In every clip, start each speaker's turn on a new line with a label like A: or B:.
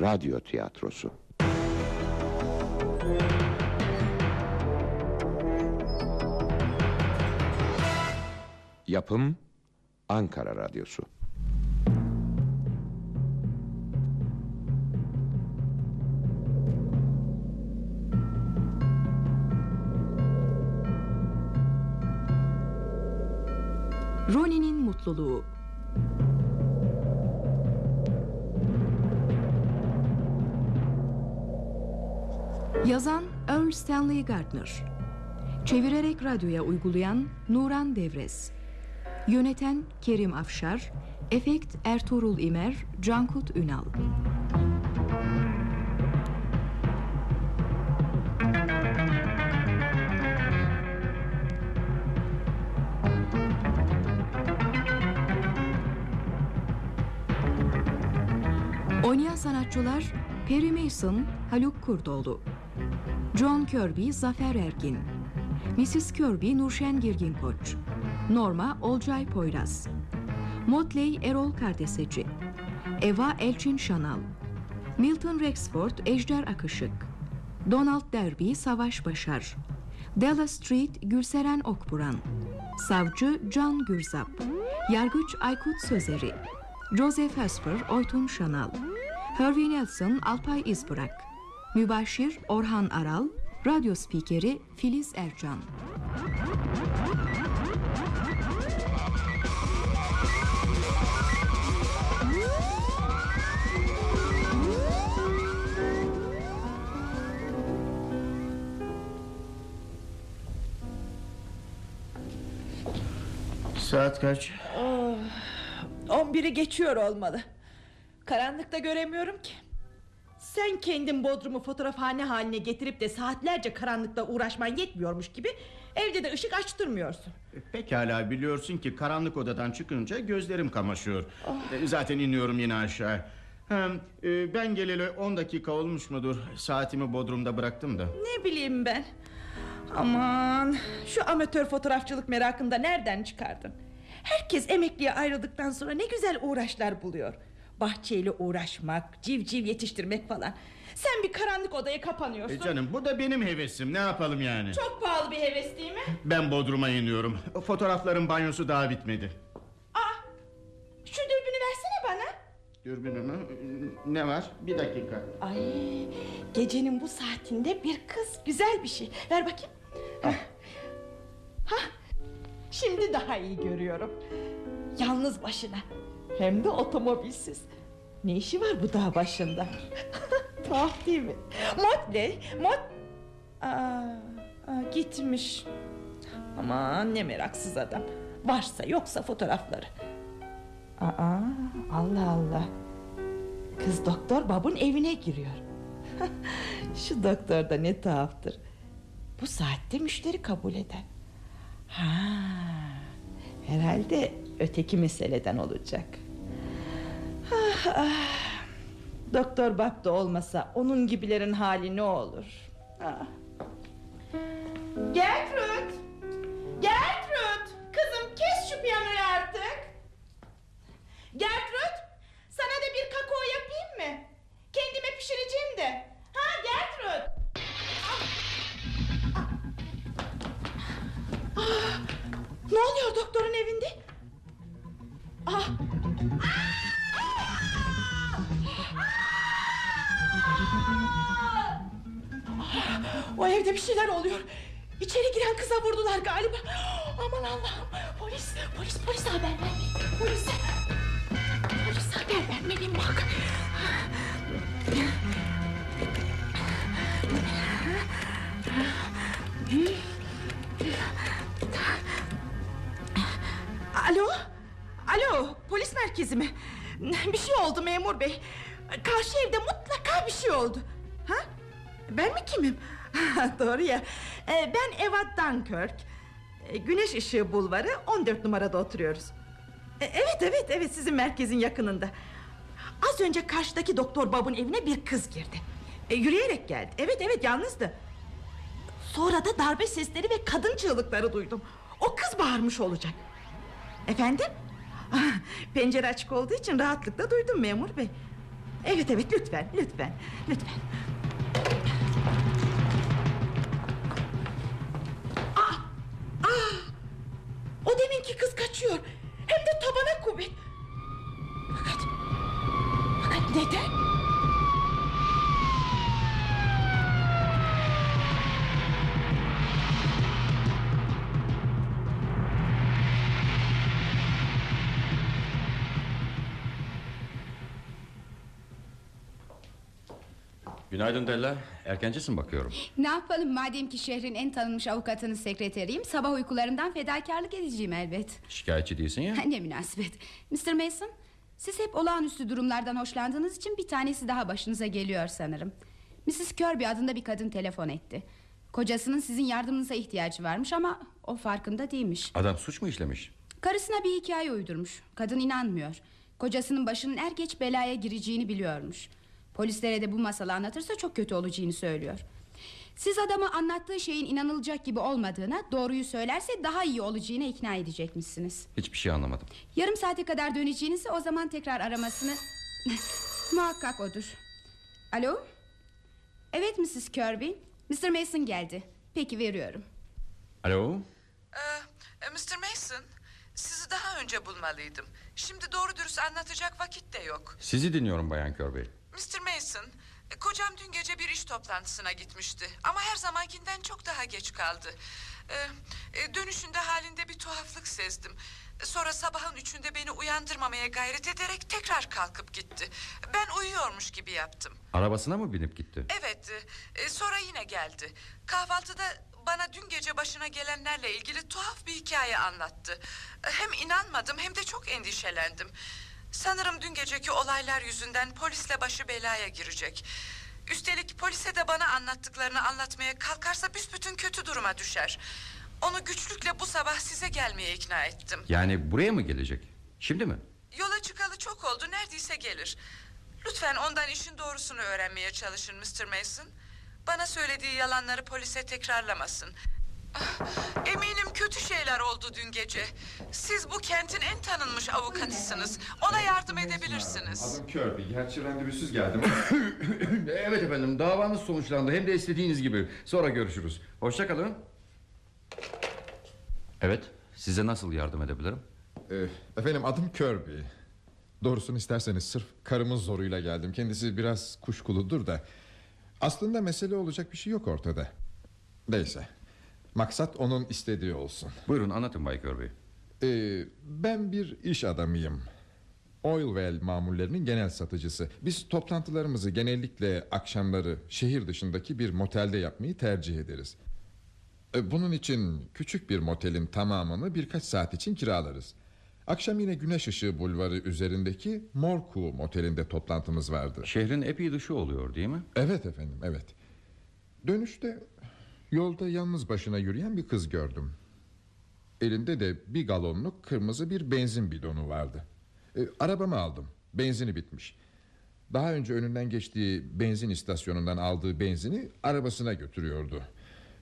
A: Radyo tiyatrosu. Yapım Ankara Radyosu.
B: Ronin'in mutluluğu. Yazan Earl Stanley Gardner. Çevirerek radyoya uygulayan Nuran Devres. Yöneten Kerim Afşar. Efekt Ertuğrul İmer, Cankut Ünal. Oynayan sanatçılar Perry Mason, Haluk Kurdoğlu John Kirby, Zafer Ergin. Mrs. Kirby, Nurşen Girgin Koç Norma, Olcay Poyraz. Motley, Erol Kardeseci. Eva Elçin Şanal. Milton Rexford, Ejder Akışık. Donald Derby, Savaş Başar. Della Street, Gülseren Okburan. Savcı, Can Gürzap. Yargıç Aykut Sözeri. Joseph Hesper, Oytun Şanal. Hervey Nelson, Alpay İzbırak Mübaşir, Orhan Aral Radyo spikeri Filiz Ercan
C: Saat kaç?
D: 11'i geçiyor olmalı. Karanlıkta göremiyorum ki. Sen kendin Bodrum'u fotoğrafhane haline getirip de saatlerce karanlıkta uğraşman yetmiyormuş gibi evde de ışık açtırmıyorsun.
C: Pekala biliyorsun ki karanlık odadan çıkınca gözlerim kamaşıyor. E, Zaten iniyorum yine aşağı. Hem e, ben geleli 10 dakika olmuş mudur? Saatimi Bodrum'da bıraktım da.
D: Ne bileyim ben. Aman şu amatör fotoğrafçılık merakını da nereden çıkardın? Herkes emekliye ayrıldıktan sonra ne güzel uğraşlar buluyor. Bahçeyle uğraşmak, civciv yetiştirmek falan. Sen bir karanlık odaya kapanıyorsun.
C: E canım bu da benim hevesim. Ne yapalım yani?
D: Çok pahalı bir heves değil mi?
C: Ben Bodrum'a iniyorum. Fotoğrafların banyosu daha bitmedi.
D: Aa, şu dürbünü versene bana.
C: Dürbünü mü? Ne var? Bir dakika.
D: Ay, gecenin bu saatinde bir kız güzel bir şey. Ver bakayım. Hah, şimdi daha iyi görüyorum. Yalnız başına. Hem de otomobilsiz. Ne işi var bu dağ başında? Tuhaf değil mi? Motley, Mot... Aa, aa, gitmiş. Aman ne meraksız adam. Varsa yoksa fotoğrafları. Aa, Allah Allah. Kız doktor babun evine giriyor. Şu doktor da ne tuhaftır. Bu saatte müşteri kabul eden. Ha, herhalde öteki meseleden olacak. Ah. Doktor Bab da olmasa onun gibilerin hali ne olur? Ah. Gertrude! Güneş ışığı bulvarı 14 numarada oturuyoruz. Ee, Evet evet evet sizin merkezin yakınında. Az önce karşıdaki doktor babun evine bir kız girdi. Ee, yürüyerek geldi. Evet evet yalnızdı. Sonra da darbe sesleri ve kadın çığlıkları duydum. O kız bağırmış olacak. Efendim? Pencere açık olduğu için rahatlıkla duydum memur bey. Evet evet lütfen lütfen lütfen.
E: Günaydın Della. Erkencisin bakıyorum.
F: Ne yapalım madem ki şehrin en tanınmış avukatının sekreteriyim Sabah uykularımdan fedakarlık edeceğim elbet
E: Şikayetçi değilsin ya.
F: Ne münasebet Mr. Mason Siz hep olağanüstü durumlardan hoşlandığınız için Bir tanesi daha başınıza geliyor sanırım Mrs. Kirby adında bir kadın telefon etti Kocasının sizin yardımınıza ihtiyacı varmış Ama o farkında değilmiş
E: Adam suç mu işlemiş?
F: Karısına bir hikaye uydurmuş Kadın inanmıyor Kocasının başının er geç belaya gireceğini biliyormuş Polislere de bu masalı anlatırsa çok kötü olacağını söylüyor Siz adamı anlattığı şeyin inanılacak gibi olmadığına Doğruyu söylerse daha iyi olacağına ikna edecekmişsiniz
E: Hiçbir şey anlamadım.
F: Yarım saate kadar döneceğinizi o zaman tekrar aramasını Muhakkak odur Alo Evet Mrs. Kirby Mr. Mason geldi Peki veriyorum
E: Alo?
G: Ee, Mr. Mason, sizi daha önce bulmalıydım. Şimdi doğru dürüst anlatacak vakit de yok.
E: Sizi dinliyorum Bayan Kirby.
G: Mr. Mason, e, kocam dün gece bir iş toplantısına gitmişti. Ama her zamankinden çok daha geç kaldı. Ee, e, dönüşünde halinde bir tuhaflık sezdim. Sonra sabahın üçünde beni uyandırmamaya gayret ederek tekrar kalkıp gitti. Ben uyuyormuş gibi yaptım.
E: Arabasına mı binip gitti?
G: Evet, e, sonra yine geldi. Kahvaltıda bana dün gece başına gelenlerle ilgili tuhaf bir hikaye anlattı. Hem inanmadım hem de çok endişelendim. Sanırım dün geceki olaylar yüzünden polisle başı belaya girecek. Üstelik polise de bana anlattıklarını anlatmaya kalkarsa büsbütün kötü duruma düşer. Onu güçlükle bu sabah size gelmeye ikna ettim.
E: Yani buraya mı gelecek? Şimdi mi?
G: Yola çıkalı çok oldu neredeyse gelir. Lütfen ondan işin doğrusunu öğrenmeye çalışın Mr. Mason. Bana söylediği yalanları polise tekrarlamasın. Ah, Eminim kötü şeyler oldu dün gece. Siz bu kentin en tanınmış avukatısınız. Ona yardım edebilirsiniz.
H: Adım Kirby. Gerçi randevusuz geldim.
E: evet efendim davanız sonuçlandı hem de istediğiniz gibi. Sonra görüşürüz. Hoşçakalın. Evet size nasıl yardım edebilirim?
H: Ee, efendim adım Kirby. Doğrusunu isterseniz sırf karımın zoruyla geldim. Kendisi biraz kuşkuludur da. Aslında mesele olacak bir şey yok ortada. Neyse. Maksat onun istediği olsun.
E: Buyurun anlatın Bay Kirby.
H: Ee, ben bir iş adamıyım. Oil well mamullerinin genel satıcısı. Biz toplantılarımızı genellikle akşamları şehir dışındaki bir motelde yapmayı tercih ederiz. Ee, Bunun için küçük bir motelin tamamını birkaç saat için kiralarız. Akşam yine Güneş Işığı Bulvarı üzerindeki Morku motelinde toplantımız vardı.
E: Şehrin epey dışı oluyor değil mi?
H: Evet efendim evet Dönüşte yolda yalnız başına yürüyen bir kız gördüm. Elinde de bir galonluk kırmızı bir benzin bidonu vardı. E, Arabamı aldım. Benzini bitmiş. Daha önce önünden geçtiği benzin istasyonundan aldığı benzini arabasına götürüyordu.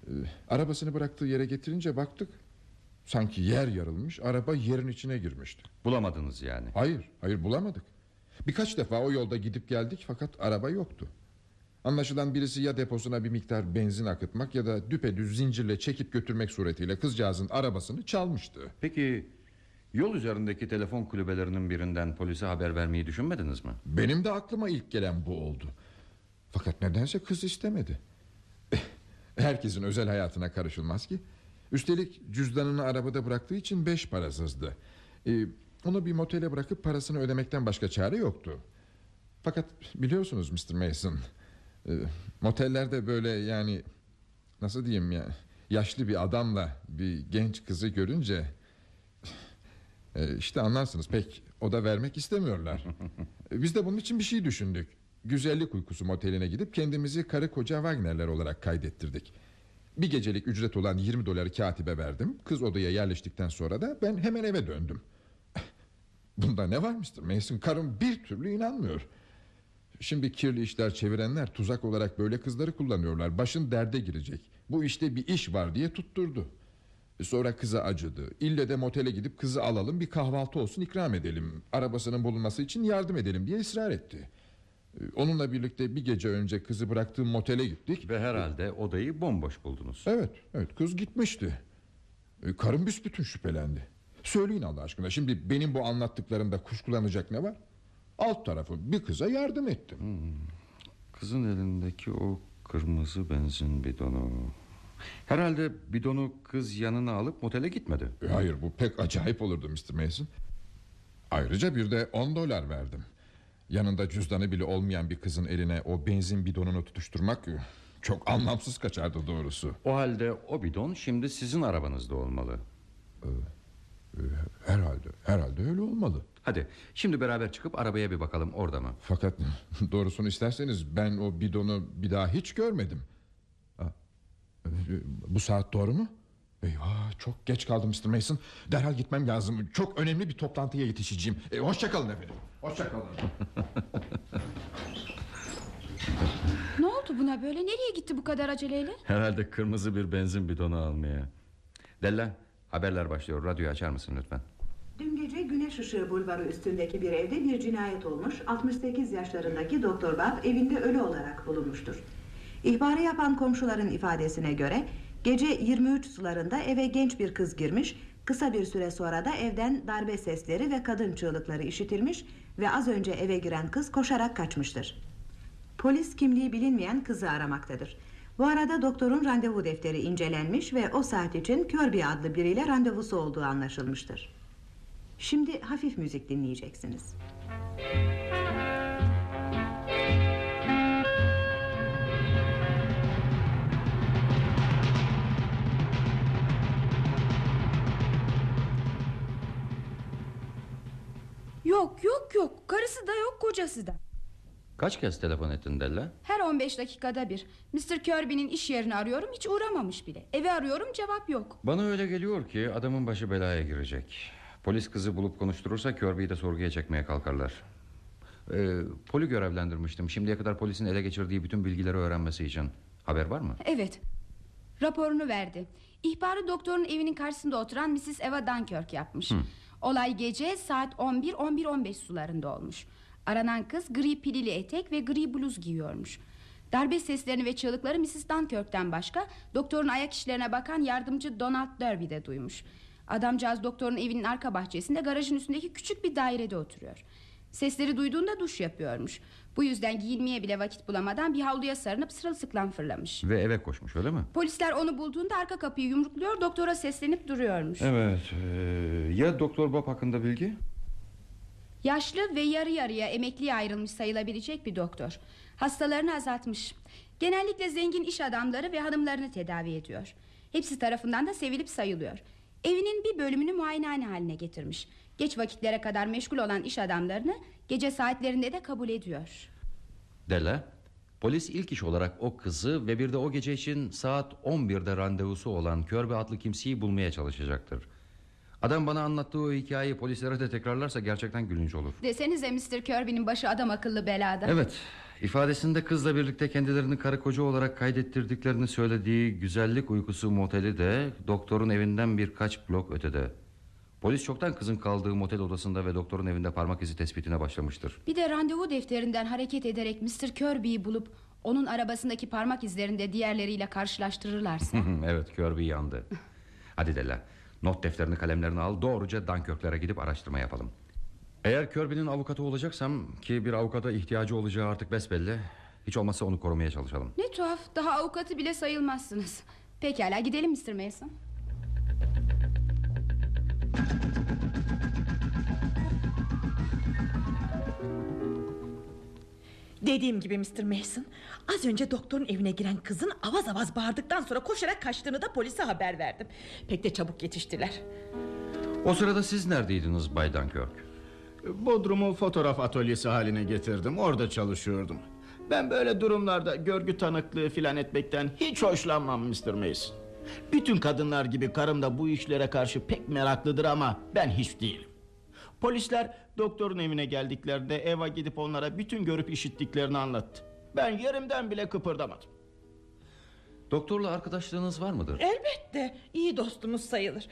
H: E, Arabasını bıraktığı yere getirince baktık. Sanki yer yarılmış araba yerin içine girmişti.
E: Bulamadınız yani.
H: Hayır, hayır bulamadık. Birkaç defa o yolda gidip geldik fakat araba yoktu. Anlaşılan birisi ya deposuna bir miktar benzin akıtmak ya da düpedüz zincirle çekip götürmek suretiyle kızcağızın arabasını çalmıştı.
E: Peki yol üzerindeki telefon kulübelerinin birinden polise haber vermeyi düşünmediniz mi?
H: Benim de aklıma ilk gelen bu oldu. Fakat nedense kız istemedi. Herkesin özel hayatına karışılmaz ki. Üstelik cüzdanını arabada bıraktığı için beş parasızdı. Ee, onu bir motele bırakıp parasını ödemekten başka çare yoktu. Fakat biliyorsunuz Mr. Mason... e, Motellerde böyle yani... Nasıl diyeyim ya... Yaşlı bir adamla bir genç kızı görünce... e, işte anlarsınız pek o da vermek istemiyorlar. E, Biz de bunun için bir şey düşündük. Güzellik uykusu moteline gidip kendimizi karı koca Wagner'ler olarak kaydettirdik. Bir gecelik ücret olan 20 doları katibe verdim. Kız odaya yerleştikten sonra da ben hemen eve döndüm. Bunda ne var Mr. Mason? Karım bir türlü inanmıyor. Şimdi kirli işler çevirenler tuzak olarak böyle kızları kullanıyorlar. Başın derde girecek. Bu işte bir iş var diye tutturdu. E Sonra kıza acıdı. İlle de motele gidip kızı alalım bir kahvaltı olsun ikram edelim. Arabasının bulunması için yardım edelim diye ısrar etti. Ee, Onunla birlikte bir gece önce kızı bıraktığım motele gittik.
E: Ve herhalde odayı bomboş buldunuz.
H: Evet, evet kız gitmişti. Ee, Karım büsbütün şüphelendi. Söyleyin Allah aşkına şimdi benim bu anlattıklarımda kuşkulanacak ne var? Alt tarafı bir kıza yardım ettim.
E: Kızın elindeki o kırmızı benzin bidonu. Herhalde bidonu kız yanına alıp motele gitmedi.
H: E, Hayır bu pek acayip olurdu Mr. Mason. Ayrıca bir de 10 dolar verdim. Yanında cüzdanı bile olmayan bir kızın eline o benzin bidonunu tutuşturmak e, çok anlamsız kaçardı doğrusu.
E: O halde o bidon şimdi sizin arabanızda olmalı.
H: Herhalde, herhalde öyle olmalı.
E: Hadi şimdi beraber çıkıp arabaya bir bakalım orada mı?
H: Fakat doğrusunu isterseniz ben o bidonu bir daha hiç görmedim. Bu saat doğru mu? Eyvah çok geç kaldım Mr. Mason. Derhal gitmem lazım. Çok önemli bir toplantıya yetişeceğim. E, hoşçakalın efendim. Hoşçakalın.
F: Ne oldu buna böyle nereye gitti bu kadar aceleyle
E: Herhalde kırmızı bir benzin bidonu almaya. Della haberler başlıyor. Radyoyu açar mısın lütfen?
I: Dün gece Güneş Işığı Bulvarı üstündeki bir evde bir cinayet olmuş. 68 yaşlarındaki Doktor Bob evinde ölü olarak bulunmuştur. İhbarı yapan komşuların ifadesine göre gece 23 sularında eve genç bir kız girmiş. Kısa bir süre sonra da evden darbe sesleri ve kadın çığlıkları işitilmiş ve az önce eve giren kız koşarak kaçmıştır. Polis kimliği bilinmeyen kızı aramaktadır. Bu arada doktorun randevu defteri incelenmiş ve o saat için Kirby adlı biriyle randevusu olduğu anlaşılmıştır. Şimdi hafif müzik dinleyeceksiniz.
F: Yok yok yok karısı da yok kocası da
E: Kaç kez telefon ettin Della?
F: Her 15 dakikada bir Mr. Kirby'nin iş yerini arıyorum hiç uğramamış bile Evi arıyorum cevap yok
E: Bana öyle geliyor ki adamın başı belaya girecek. Polis kızı bulup konuşturursa Kirby'yi de sorguya çekmeye kalkarlar. Ee, poli görevlendirmiştim. Şimdiye kadar polisin ele geçirdiği bütün bilgileri öğrenmesi için. Haber var mı?
F: Evet raporunu verdi İhbarı doktorun evinin karşısında oturan Mrs. Eva Dunkirk yapmış Olay gece saat 11-11-15 sularında olmuş Aranan kız gri pilili etek ve gri bluz giyiyormuş Darbe seslerini ve çığlıkları Mrs. Dunkirk'ten başka Doktorun ayak işlerine bakan yardımcı Donald Derby de duymuş Adamcağız doktorun evinin arka bahçesinde garajın üstündeki küçük bir dairede oturuyor. Sesleri duyduğunda duş yapıyormuş. Bu yüzden giyinmeye bile vakit bulamadan bir havluya sarınıp sırılsıklam fırlamış.
E: Ve eve koşmuş öyle mi?
F: Polisler onu bulduğunda arka kapıyı yumrukluyor Doktora seslenip duruyormuş.
E: Evet. ee, ya Doktor Bob hakkında bilgi?
F: Yaşlı ve yarı yarıya emekliye ayrılmış sayılabilecek bir doktor. Hastalarını azaltmış. Genellikle zengin iş adamları ve hanımlarını tedavi ediyor. Hepsi tarafından da sevilip sayılıyor Evinin bir bölümünü muayenehane haline getirmiş Geç vakitlere kadar meşgul olan iş adamlarını Gece saatlerinde de kabul ediyor
E: Della, polis ilk iş olarak o kızı ve bir de o gece için saat 11'de randevusu olan Körbe adlı kimseyi bulmaya çalışacaktır. Adam bana anlattığı o hikayeyi polislere de tekrarlarsa gerçekten gülünç olur.
F: Desenize Mr. Kirby'nin başı adam akıllı belada
E: Evet, ifadesinde kızla birlikte kendilerini karı koca olarak kaydettirdiklerini söylediği güzellik uykusu moteli de doktorun evinden birkaç blok ötede. Polis çoktan kızın kaldığı motel odasında ve doktorun evinde parmak izi tespitine başlamıştır.
F: Bir de randevu defterinden hareket ederek Mr. Kirby'yi bulup Onun arabasındaki parmak izlerinde diğerleriyle karşılaştırırlarsa
E: evet Kirby yandı. Hadi Della not defterini kalemlerini al doğruca Dunkirk'lere gidip araştırma yapalım. Eğer Kirby'nin avukatı olacaksam ki bir avukata ihtiyacı olacağı artık besbelli. Hiç olmazsa onu korumaya çalışalım.
F: Ne tuhaf daha avukatı bile sayılmazsınız Pekala gidelim Mr. Mason
D: Dediğim gibi Mr. Mason Az önce doktorun evine giren kızın avaz avaz bağırdıktan sonra koşarak kaçtığını da polise haber verdim Pek de çabuk yetiştiler
E: O sırada siz neredeydiniz Bay Dunkirk?
C: Bodrum'u fotoğraf atölyesi haline getirdim. Orada çalışıyordum. Ben böyle durumlarda görgü tanıklığı filan etmekten hiç hoşlanmam Mr. Mason. Bütün kadınlar gibi karım da bu işlere karşı pek meraklıdır ama ben hiç değilim. Polisler doktorun evine geldiklerinde Eva gidip onlara bütün görüp işittiklerini anlattı. Ben yerimden bile kıpırdamadım.
E: Doktorla arkadaşlığınız var mıdır?
D: Elbette iyi dostumuz sayılır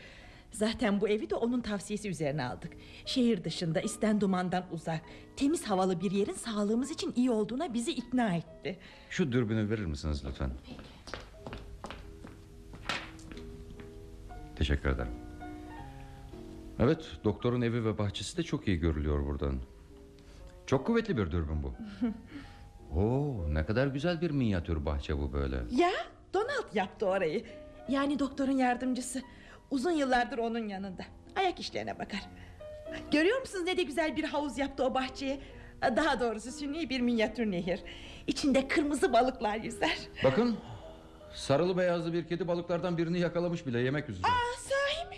D: Zaten bu evi de onun tavsiyesi üzerine aldık. Şehir dışında isten dumandan uzak, temiz havalı bir yerin sağlığımız için iyi olduğuna bizi ikna etti.
E: Şu dürbünü verir misiniz lütfen? Teşekkür ederim. Evet, doktorun evi ve bahçesi de çok iyi görülüyor buradan. Çok kuvvetli bir dürbün bu. Oo, ne kadar güzel bir minyatür bahçe bu böyle.
D: Ya Donald yaptı orayı. Yani doktorun yardımcısı. Uzun yıllardır onun yanında. Ayak işlerine bakar. Görüyor musunuz ne de güzel bir havuz yaptı o bahçeye. Daha doğrusu sünni bir minyatür nehir. İçinde kırmızı balıklar yüzer.
E: Bakın, sarılı beyazlı bir kedi balıklardan birini yakalamış bile yemek üzere.
D: Aa sahi mi?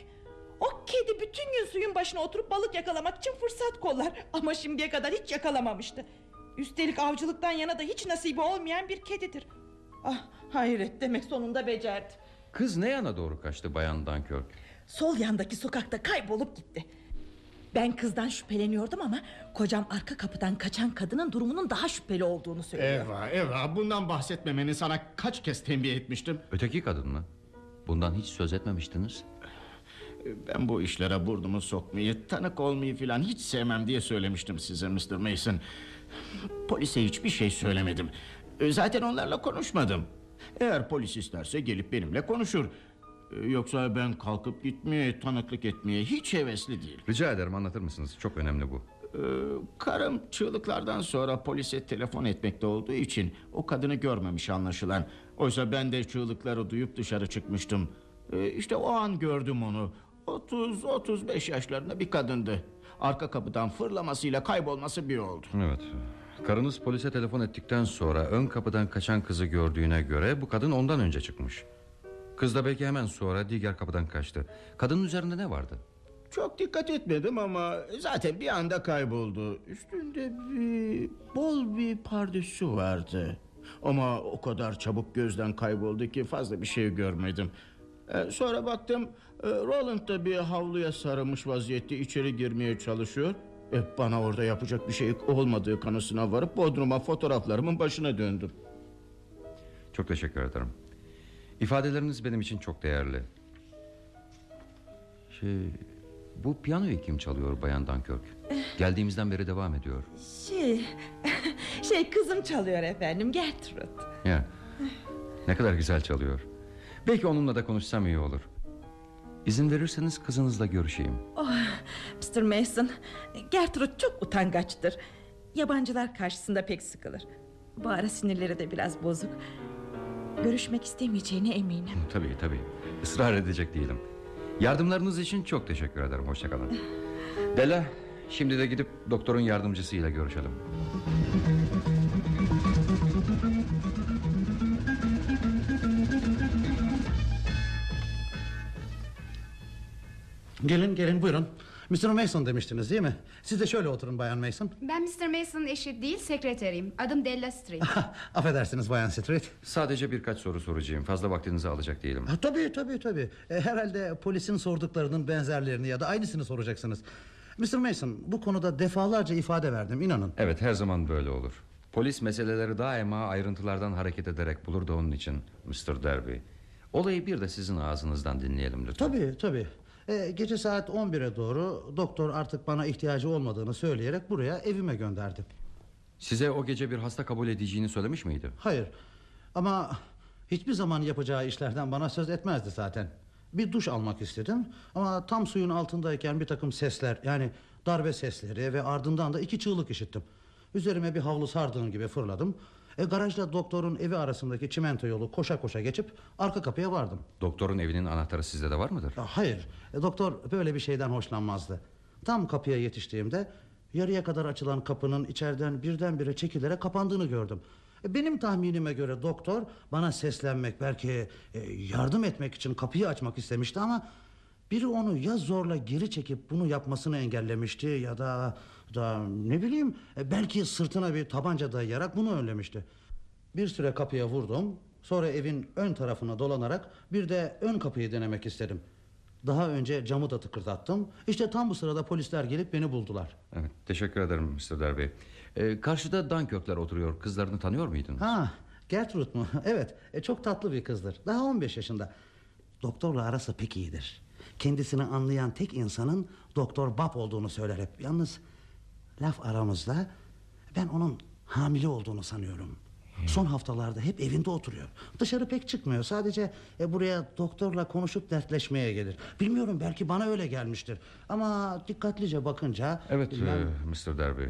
D: O kedi bütün gün suyun başına oturup balık yakalamak için fırsat kollar. Ama şimdiye kadar hiç yakalamamıştı. Üstelik avcılıktan yana da hiç nasibi olmayan bir kedidir. Ah hayret demek sonunda becerdi.
E: Kız ne yana doğru kaçtı Bayan Dunkirk?
D: Sol yandaki sokakta kaybolup gitti. Ben kızdan şüpheleniyordum ama kocam arka kapıdan kaçan kadının durumunun daha şüpheli olduğunu söylüyor.
C: Eva, Eva bundan bahsetmemeni sana kaç kez tembih etmiştim.
E: Öteki kadın mı? Bundan hiç söz etmemiştiniz.
C: Ben bu işlere burnumu sokmayı, tanık olmayı filan hiç sevmem diye söylemiştim size Mr. Mason. Polise hiçbir şey söylemedim. Zaten onlarla konuşmadım. Eğer polis isterse gelip benimle konuşur. E, Yoksa ben kalkıp gitmeye, tanıklık etmeye hiç hevesli değil.
E: Rica ederim anlatır mısınız? Çok önemli bu.
C: Ee, Karım çığlıklardan sonra polise telefon etmekte olduğu için o kadını görmemiş anlaşılan. Oysa ben de çığlıkları duyup dışarı çıkmıştım. Ee, işte o an gördüm onu. 30-35 yaşlarında bir kadındı. Arka kapıdan fırlamasıyla kaybolması bir oldu.
E: Evet. Karınız polise telefon ettikten sonra ön kapıdan kaçan kızı gördüğüne göre bu kadın ondan önce çıkmış. Kız da belki hemen sonra diğer kapıdan kaçtı. Kadının üzerinde ne vardı?
C: Çok dikkat etmedim ama zaten bir anda kayboldu. Üstünde bir bol bir pardesü vardı. Ama o kadar çabuk gözden kayboldu ki fazla bir şey görmedim. Ee, sonra baktım e, Roland da bir havluya sarılmış vaziyette içeri girmeye çalışıyor. E, bana orada yapacak bir şey olmadığı kanısına varıp Bodrum'a fotoğraflarımın başına döndüm.
E: Çok teşekkür ederim. İfadeleriniz benim için çok değerli. Şey, bu piyanoyu kim çalıyor Bayan Dunkirk? Geldiğimizden beri devam ediyor.
D: Şey, şey kızım çalıyor efendim Gertrude.
E: Ya, ne kadar güzel çalıyor. Belki onunla da konuşsam iyi olur. İzin verirseniz kızınızla görüşeyim.
D: Oh, Mr. Mason, Gertrude çok utangaçtır. Yabancılar karşısında pek sıkılır. Bu ara sinirleri de biraz bozuk. Görüşmek istemeyeceğine eminim.
E: Tabii tabii. Israr edecek değilim. Yardımlarınız için çok teşekkür ederim. Hoşçakalın. Della, şimdi de gidip doktorun yardımcısıyla görüşelim.
J: Gelin gelin buyurun. Mr. Mason demiştiniz değil mi? Siz de şöyle oturun Bayan Mason.
F: Ben Mr. Mason'ın eşi değil sekreteriyim. Adım Della Street.
J: Affedersiniz Bayan Street.
E: Sadece birkaç soru soracağım. Fazla vaktinizi alacak değilim.
J: Ha, tabii tabii tabii. E, herhalde polisin sorduklarının benzerlerini ya da aynısını soracaksınız. Mr. Mason bu konuda defalarca ifade verdim inanın.
E: Evet her zaman böyle olur. Polis meseleleri daima ayrıntılardan hareket ederek bulur da onun için Mr. Derby. Olayı bir de sizin ağzınızdan dinleyelim lütfen.
J: Tabii tabii. E, gece saat 11'e doğru doktor artık bana ihtiyacı olmadığını söyleyerek buraya evime gönderdi.
E: Size o gece bir hasta kabul edeceğini söylemiş miydi?
J: Hayır ama hiçbir zaman yapacağı işlerden bana söz etmezdi zaten. Bir duş almak istedim ama tam suyun altındayken bir takım sesler yani darbe sesleri ve ardından da iki çığlık işittim. Üzerime bir havlu sardığım gibi fırladım. E, garajla doktorun evi arasındaki çimento yolu koşa koşa geçip arka kapıya vardım.
E: Doktorun evinin anahtarı sizde de var mıdır?
J: Ya, Hayır e, doktor böyle bir şeyden hoşlanmazdı. Tam kapıya yetiştiğimde yarıya kadar açılan kapının içeriden birdenbire çekilerek kapandığını gördüm. E, Benim tahminime göre doktor bana seslenmek belki e, yardım etmek için kapıyı açmak istemişti ama biri onu ya zorla geri çekip bunu yapmasını engellemişti ya da da ne bileyim e, belki sırtına bir tabanca dayayarak bunu önlemişti. Bir süre kapıya vurdum. Sonra evin ön tarafına dolanarak bir de ön kapıyı denemek istedim. Daha önce camı da tıkırdattım. İşte tam bu sırada polisler gelip beni buldular.
E: Evet, teşekkür ederim Mr. Derby. Ee, karşıda Dunkirk'ler oturuyor. Kızlarını tanıyor muydun?
J: Ha, Gertrude mu? Evet, e, çok tatlı bir kızdır. Daha 15 yaşında. Doktorla arası pek iyidir. Kendisini anlayan tek insanın Doktor Bab olduğunu söyler hep. Yalnız laf aramızda ben onun hamile olduğunu sanıyorum. Son haftalarda hep evinde oturuyor. Dışarı pek çıkmıyor. Sadece e, buraya doktorla konuşup dertleşmeye gelir. Bilmiyorum belki bana öyle gelmiştir. Ama dikkatlice bakınca...
E: Evet
J: bilmem-
E: e, Mr. Derby.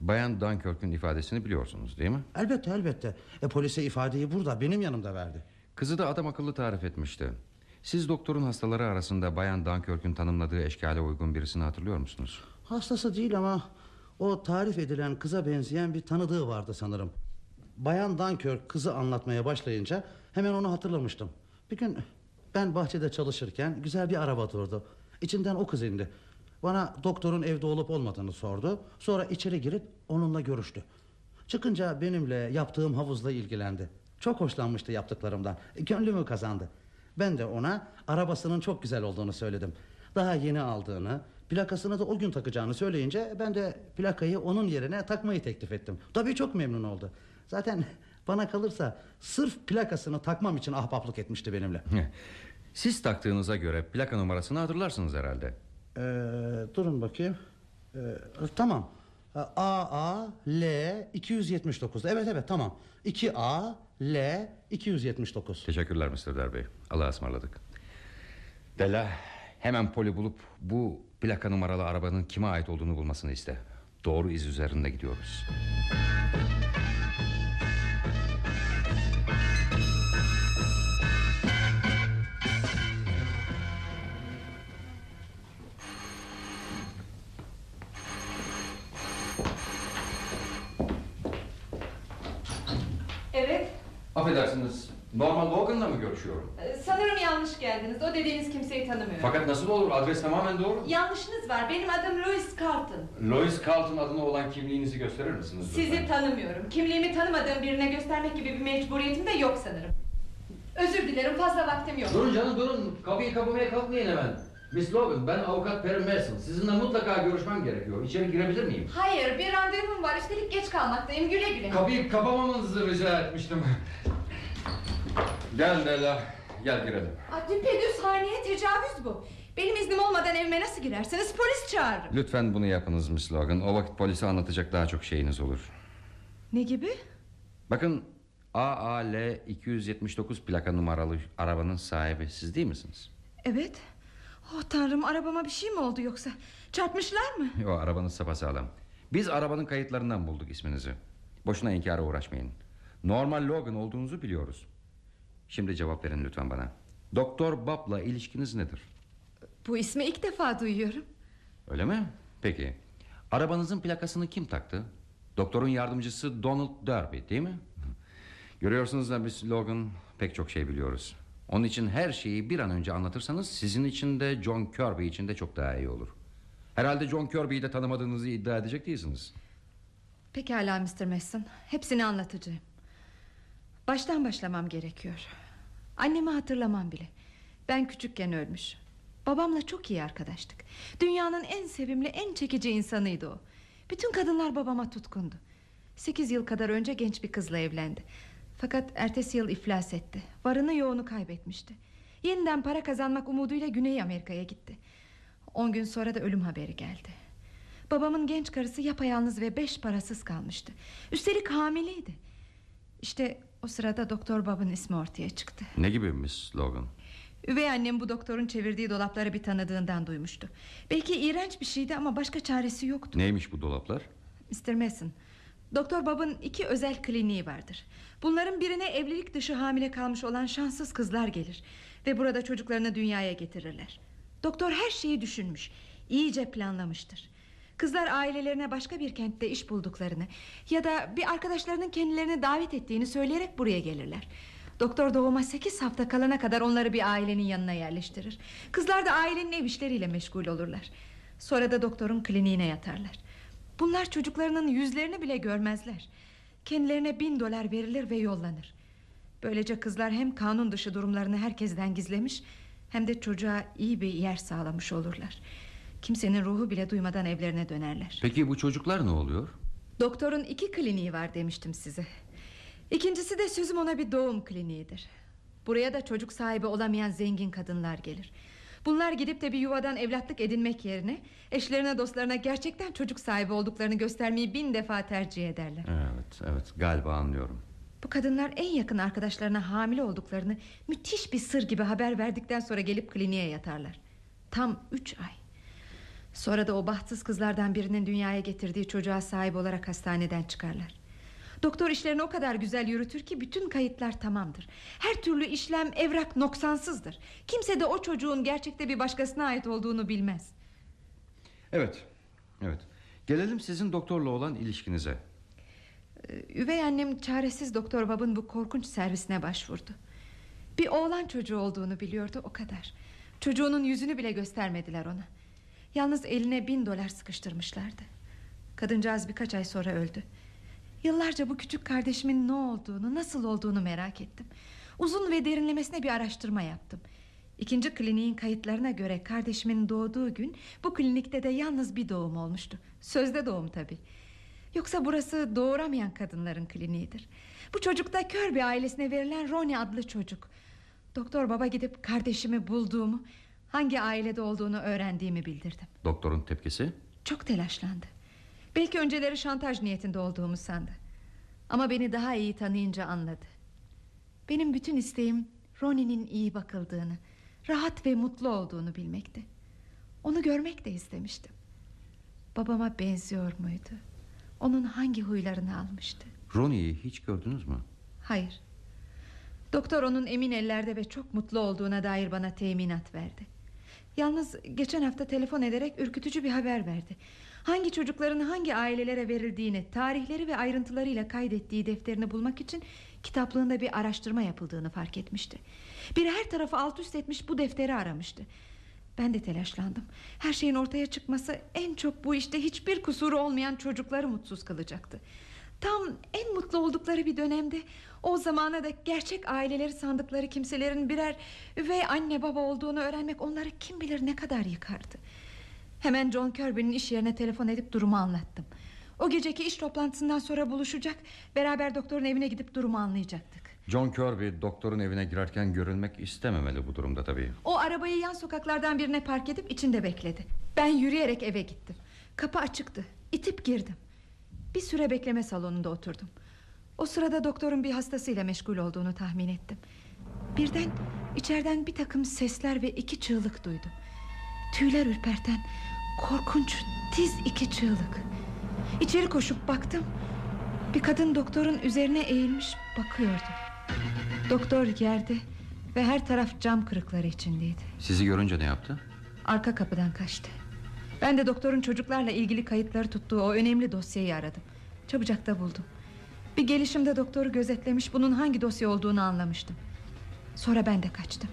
E: Bayan Dunkirk'ün ifadesini biliyorsunuz değil mi?
J: Elbette elbette. E, polise ifadeyi burada benim yanımda verdi.
E: Kızı da adam akıllı tarif etmişti. Siz doktorun hastaları arasında Bayan Dunkirk'ün tanımladığı eşkale uygun birisini hatırlıyor musunuz?
J: Hastası değil ama o tarif edilen kıza benzeyen bir tanıdığı vardı sanırım. Bayan Dankör kızı anlatmaya başlayınca hemen onu hatırlamıştım. Bir gün ben bahçede çalışırken güzel bir araba durdu. İçinden o kız indi. Bana doktorun evde olup olmadığını sordu. Sonra içeri girip onunla görüştü. Çıkınca benimle yaptığım havuzla ilgilendi. Çok hoşlanmıştı yaptıklarımdan. Gönlümü kazandı. Ben de ona arabasının çok güzel olduğunu söyledim. Daha yeni aldığını, plakasını da o gün takacağını söyleyince ben de plakayı onun yerine takmayı teklif ettim. Tabii çok memnun oldu. Zaten bana kalırsa sırf plakasını takmam için ahbaplık etmişti benimle.
E: Siz taktığınıza göre plaka numarasını hatırlarsınız herhalde.
J: Ee, durun bakayım. Ee, tamam. AA L 279. Evet evet tamam. 2A L 279.
E: Teşekkürler Mr. Derby. Allah'a ısmarladık. Della hemen poli bulup bu plaka numaralı arabanın kime ait olduğunu bulmasını iste. Doğru iz üzerinde gidiyoruz. Fakat nasıl olur? Adres tamamen doğru.
K: Yanlışınız var. Benim adım Louis Carlton.
E: Lois Carlton adına olan kimliğinizi gösterir misiniz? lütfen?
K: Sizi tanımıyorum. Kimliğimi tanımadığım birine göstermek gibi bir mecburiyetim de yok sanırım. Özür dilerim fazla vaktim yok.
E: Durun canım durun. Kapıyı kapamaya kalkmayın hemen. Miss Logan ben avukat Perry Mason. Sizinle mutlaka görüşmem gerekiyor. İçeri girebilir miyim?
K: Hayır bir randevum var. Üstelik geç kalmaktayım. Güle güle.
E: Kapıyı kapamamanızı rica etmiştim. Gel Della. Gel girelim.
K: Aa, Düpedüz haneye tecavüz bu. Benim iznim olmadan evime nasıl girersiniz? Polis çağırırım.
E: Lütfen bunu yapınız Miss Logan. O vakit polise anlatacak daha çok şeyiniz olur.
K: Ne gibi?
E: Bakın AAL 279 plaka numaralı arabanın sahibi siz değil misiniz?
K: Evet. Oh tanrım arabama bir şey mi oldu yoksa? Çarpmışlar mı?
E: O arabanız sapasağlam. Biz arabanın kayıtlarından bulduk isminizi. Boşuna inkara uğraşmayın. Normal Logan olduğunuzu biliyoruz. Şimdi cevap verin lütfen bana. Doktor Bob'la ilişkiniz nedir?
K: Bu ismi ilk defa duyuyorum.
E: Öyle mi? Peki. Arabanızın plakasını kim taktı? Doktorun yardımcısı Donald Derby değil mi? Görüyorsunuz da biz Logan pek çok şey biliyoruz. Onun için her şeyi bir an önce anlatırsanız sizin için de John Kirby için de çok daha iyi olur. Herhalde John Kirby'yi de tanımadığınızı iddia edecek değilsiniz.
K: Pekala Mr. Mason. Hepsini anlatacağım. Baştan başlamam gerekiyor. Annemi hatırlamam bile. Ben küçükken ölmüş. Babamla çok iyi arkadaştık. Dünyanın en sevimli, en çekici insanıydı o. Bütün kadınlar babama tutkundu. Sekiz yıl kadar önce genç bir kızla evlendi. Fakat ertesi yıl iflas etti. Varını yoğunu kaybetmişti. Yeniden para kazanmak umuduyla Güney Amerika'ya gitti. On gün sonra da ölüm haberi geldi. Babamın genç karısı yapayalnız ve beş parasız kalmıştı. Üstelik hamileydi. İşte o sırada Doktor Bob'un ismi ortaya çıktı.
E: Ne gibi Miss Logan?
K: Üvey annem bu doktorun çevirdiği dolapları bir tanıdığından duymuştu. Belki iğrenç bir şeydi ama başka çaresi yoktu.
E: Neymiş bu dolaplar?
K: Mr. Mason, Doktor Bob'un iki özel kliniği vardır. Bunların birine evlilik dışı hamile kalmış olan şanssız kızlar gelir. Ve burada çocuklarını dünyaya getirirler. Doktor her şeyi düşünmüş. iyice planlamıştır. Kızlar ailelerine başka bir kentte iş bulduklarını... ...ya da bir arkadaşlarının kendilerini davet ettiğini söyleyerek buraya gelirler. Doktor doğuma sekiz hafta kalana kadar onları bir ailenin yanına yerleştirir. Kızlar da ailenin ev işleriyle meşgul olurlar. Sonra da doktorun kliniğine yatarlar. Bunlar çocuklarının yüzlerini bile görmezler. Kendilerine bin dolar verilir ve yollanır. Böylece kızlar hem kanun dışı durumlarını herkesten gizlemiş... ...hem de çocuğa iyi bir yer sağlamış olurlar. Kimsenin ruhu bile duymadan evlerine dönerler.
E: Peki bu çocuklar ne oluyor?
K: Doktorun iki kliniği var demiştim size. İkincisi de sözüm ona bir doğum kliniğidir. Buraya da çocuk sahibi olamayan zengin kadınlar gelir. Bunlar gidip de bir yuvadan evlatlık edinmek yerine Eşlerine dostlarına gerçekten çocuk sahibi olduklarını göstermeyi bin defa tercih ederler
E: Evet evet galiba anlıyorum
K: Bu kadınlar en yakın arkadaşlarına hamile olduklarını Müthiş bir sır gibi haber verdikten sonra gelip kliniğe yatarlar Tam üç ay Sonra da o bahtsız kızlardan birinin dünyaya getirdiği çocuğa sahip olarak hastaneden çıkarlar Doktor işlerini o kadar güzel yürütür ki bütün kayıtlar tamamdır. Her türlü işlem evrak noksansızdır. Kimse de o çocuğun gerçekte bir başkasına ait olduğunu bilmez.
E: Evet evet Gelelim sizin doktorla olan ilişkinize
K: Ee, Üvey annem çaresiz doktor Bab'ın bu korkunç servisine başvurdu. Bir oğlan çocuğu olduğunu biliyordu o kadar. Çocuğunun yüzünü bile göstermediler ona. Yalnız eline bin dolar sıkıştırmışlardı. Kadıncağız birkaç ay sonra öldü. Yıllarca bu küçük kardeşimin ne olduğunu, nasıl olduğunu merak ettim. Uzun ve derinlemesine bir araştırma yaptım. İkinci kliniğin kayıtlarına göre kardeşimin doğduğu gün bu klinikte de yalnız bir doğum olmuştu. Sözde doğum tabii. Yoksa burası doğuramayan kadınların kliniğidir. Bu çocuk da Kirby ailesine verilen Ronnie adlı çocuk. Doktor baba gidip kardeşimi bulduğumu, hangi ailede olduğunu öğrendiğimi bildirdim.
E: Doktorun tepkisi?
K: Çok telaşlandı. Belki önceleri şantaj niyetinde olduğumu sandı. Ama beni daha iyi tanıyınca anladı. Benim bütün isteğim Ronnie'nin iyi bakıldığını, rahat ve mutlu olduğunu bilmekti. Onu görmek de istemiştim. Babama benziyor muydu? Onun hangi huylarını almıştı?
E: Ronnie'yi hiç gördünüz mü?
K: Hayır. Doktor onun emin ellerde ve çok mutlu olduğuna dair bana teminat verdi. Yalnız geçen hafta telefon ederek ürkütücü bir haber verdi. Hangi çocukların hangi ailelere verildiğini, tarihleri ve ayrıntılarıyla kaydettiği defterini bulmak için kitaplığında bir araştırma yapıldığını fark etmişti. Biri her tarafı alt üst etmiş bu defteri aramıştı. Ben de telaşlandım. Her şeyin ortaya çıkması en çok bu işte hiçbir kusuru olmayan çocukları mutsuz kılacaktı. Tam en mutlu oldukları bir dönemde o zamana da gerçek aileleri sandıkları kimselerin birer üvey anne baba olduğunu öğrenmek onları kim bilir ne kadar yıkardı. Hemen John Kirby'nin iş yerine telefon edip durumu anlattım. O geceki iş toplantısından sonra buluşacak Beraber doktorun evine gidip durumu anlayacaktık.
E: John Kirby doktorun evine girerken görülmek istememeli bu durumda tabii.
K: O arabayı yan sokaklardan birine park edip içinde bekledi. Ben yürüyerek eve gittim. Kapı açıktı. İtip girdim Bir süre bekleme salonunda oturdum. O sırada doktorun bir hastasıyla meşgul olduğunu tahmin ettim. Birden içeriden bir takım sesler ve iki çığlık duydum. Tüyler ürperten Korkunç tiz iki çığlık. İçeri koşup baktım. Bir kadın doktorun üzerine eğilmiş bakıyordu. Doktor yerde Ve her taraf cam kırıkları içindeydi.
E: Sizi görünce ne yaptı?
K: Arka kapıdan kaçtı Ben de doktorun çocuklarla ilgili kayıtları tuttuğu O önemli dosyayı aradım. Çabucak da buldum. Bir gelişimde doktoru gözetlemiş Bunun hangi dosya olduğunu anlamıştım. Sonra ben de kaçtım.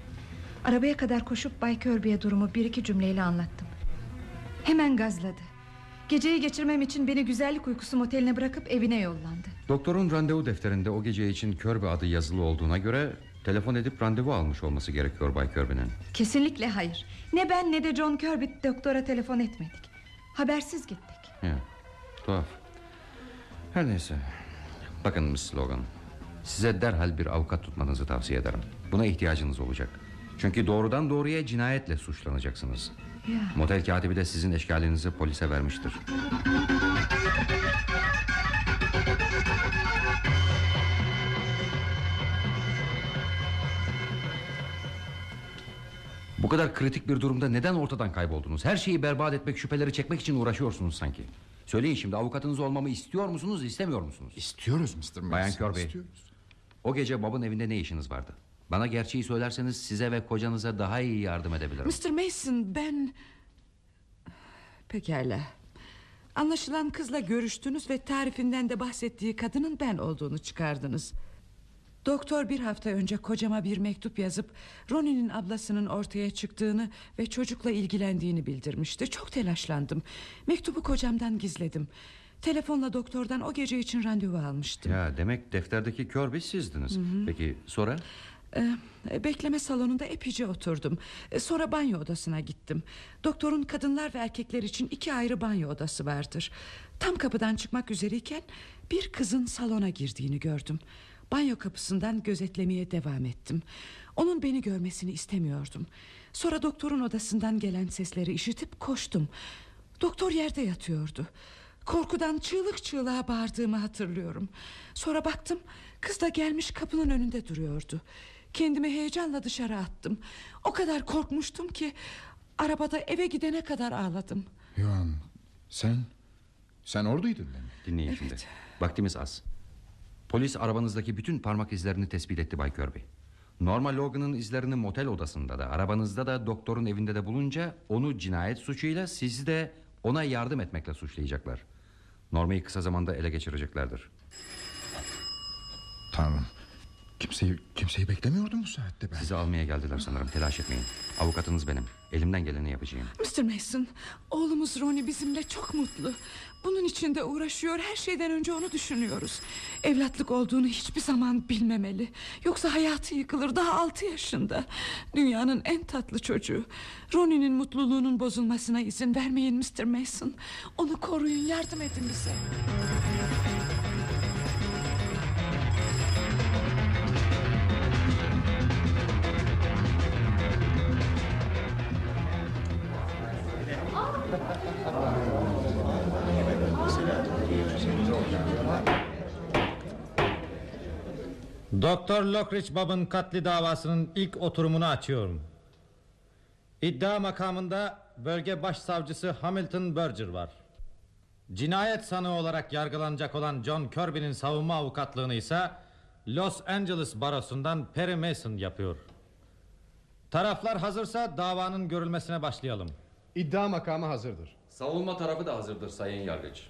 K: Arabaya kadar koşup Bay Kirby'ye durumu bir iki cümleyle anlattım. Hemen gazladı. Geceyi geçirmem için beni güzellik uykusu moteline bırakıp evine yollandı.
E: Doktorun randevu defterinde o gece için Kirby adı yazılı olduğuna göre Telefon edip randevu almış olması gerekiyor Bay Kirby'nin
K: Kesinlikle hayır. Ne ben ne de John Kirby doktora telefon etmedik. Habersiz gittik.
E: Ya, Tuhaf. Her neyse. Bakın Miss Logan Size derhal bir avukat tutmanızı tavsiye ederim. Buna ihtiyacınız olacak. Çünkü doğrudan doğruya cinayetle suçlanacaksınız.
K: Ya.
E: Motel katibi de sizin eşkalinizi polise vermiştir Bu kadar kritik bir durumda neden ortadan kayboldunuz? Her şeyi berbat etmek, şüpheleri çekmek için uğraşıyorsunuz sanki. Söyleyin şimdi avukatınız olmamı istiyor musunuz, istemiyor musunuz?
H: İstiyoruz Mr. Mason.
E: Bayan Kirby.
H: İstiyoruz.
E: O gece babın evinde ne işiniz vardı? Bana gerçeği söylerseniz size ve kocanıza daha iyi yardım edebilirim.
G: Mr. Mason ben... Pekala. Anlaşılan kızla görüştünüz ve tarifinden de bahsettiği kadının ben olduğunu çıkardınız. Doktor bir hafta önce kocama bir mektup yazıp Ronnie'nin ablasının ortaya çıktığını ve çocukla ilgilendiğini bildirmişti. Çok telaşlandım. Mektubu kocamdan gizledim. Telefonla doktordan o gece için randevu almıştım.
E: Ya demek defterdeki Kirby sizdiniz. Hı hı. Peki sonra?
G: Ee, bekleme salonunda epeyce oturdum. Ee, sonra banyo odasına gittim. Doktorun kadınlar ve erkekler için iki ayrı banyo odası vardır. Tam kapıdan çıkmak üzereyken bir kızın salona girdiğini gördüm. Banyo kapısından gözetlemeye devam ettim. Onun beni görmesini istemiyordum.
L: Sonra doktorun odasından gelen sesleri işitip koştum. Doktor yerde yatıyordu. Korkudan çığlık çığlığa bağırdığımı hatırlıyorum. Sonra baktım kız da gelmiş kapının önünde duruyordu. Kendimi heyecanla dışarı attım. O kadar korkmuştum ki arabada eve gidene kadar ağladım.
H: Yohan sen sen oradaydın demek.
E: Dinleyin şimdi. Vaktimiz az. Polis arabanızdaki bütün parmak izlerini tespit etti Bay Kirby. Norma Logan'ın izlerini motel odasında da arabanızda da doktorun evinde de bulunca onu cinayet suçuyla sizi de ona yardım etmekle suçlayacaklar. Norma'yı kısa zamanda ele geçireceklerdir.
H: Tanrım kimseyi, kimseyi beklemiyordum bu saatte ben.
E: Sizi almaya geldiler sanırım telaş etmeyin. Avukatınız benim. Elimden geleni yapacağım.
L: Mr. Mason oğlumuz Ronnie bizimle çok mutlu. Bunun için de uğraşıyor her şeyden önce onu düşünüyoruz. Evlatlık olduğunu hiçbir zaman bilmemeli. Yoksa hayatı yıkılır daha altı yaşında. Dünyanın en tatlı çocuğu. Ronnie'nin mutluluğunun bozulmasına izin vermeyin Mr. Mason. Onu koruyun yardım edin bize.
M: Doktor Lockridge Bob'un katli davasının ilk oturumunu açıyorum. İddia makamında bölge başsavcısı Hamilton Berger var. Cinayet sanığı olarak yargılanacak olan John Kirby'nin savunma avukatlığını ise Los Angeles Barosu'ndan Perry Mason yapıyor. Taraflar hazırsa davanın görülmesine başlayalım.
N: İddia makamı hazırdır.
E: Savunma tarafı da hazırdır Sayın Yargıç.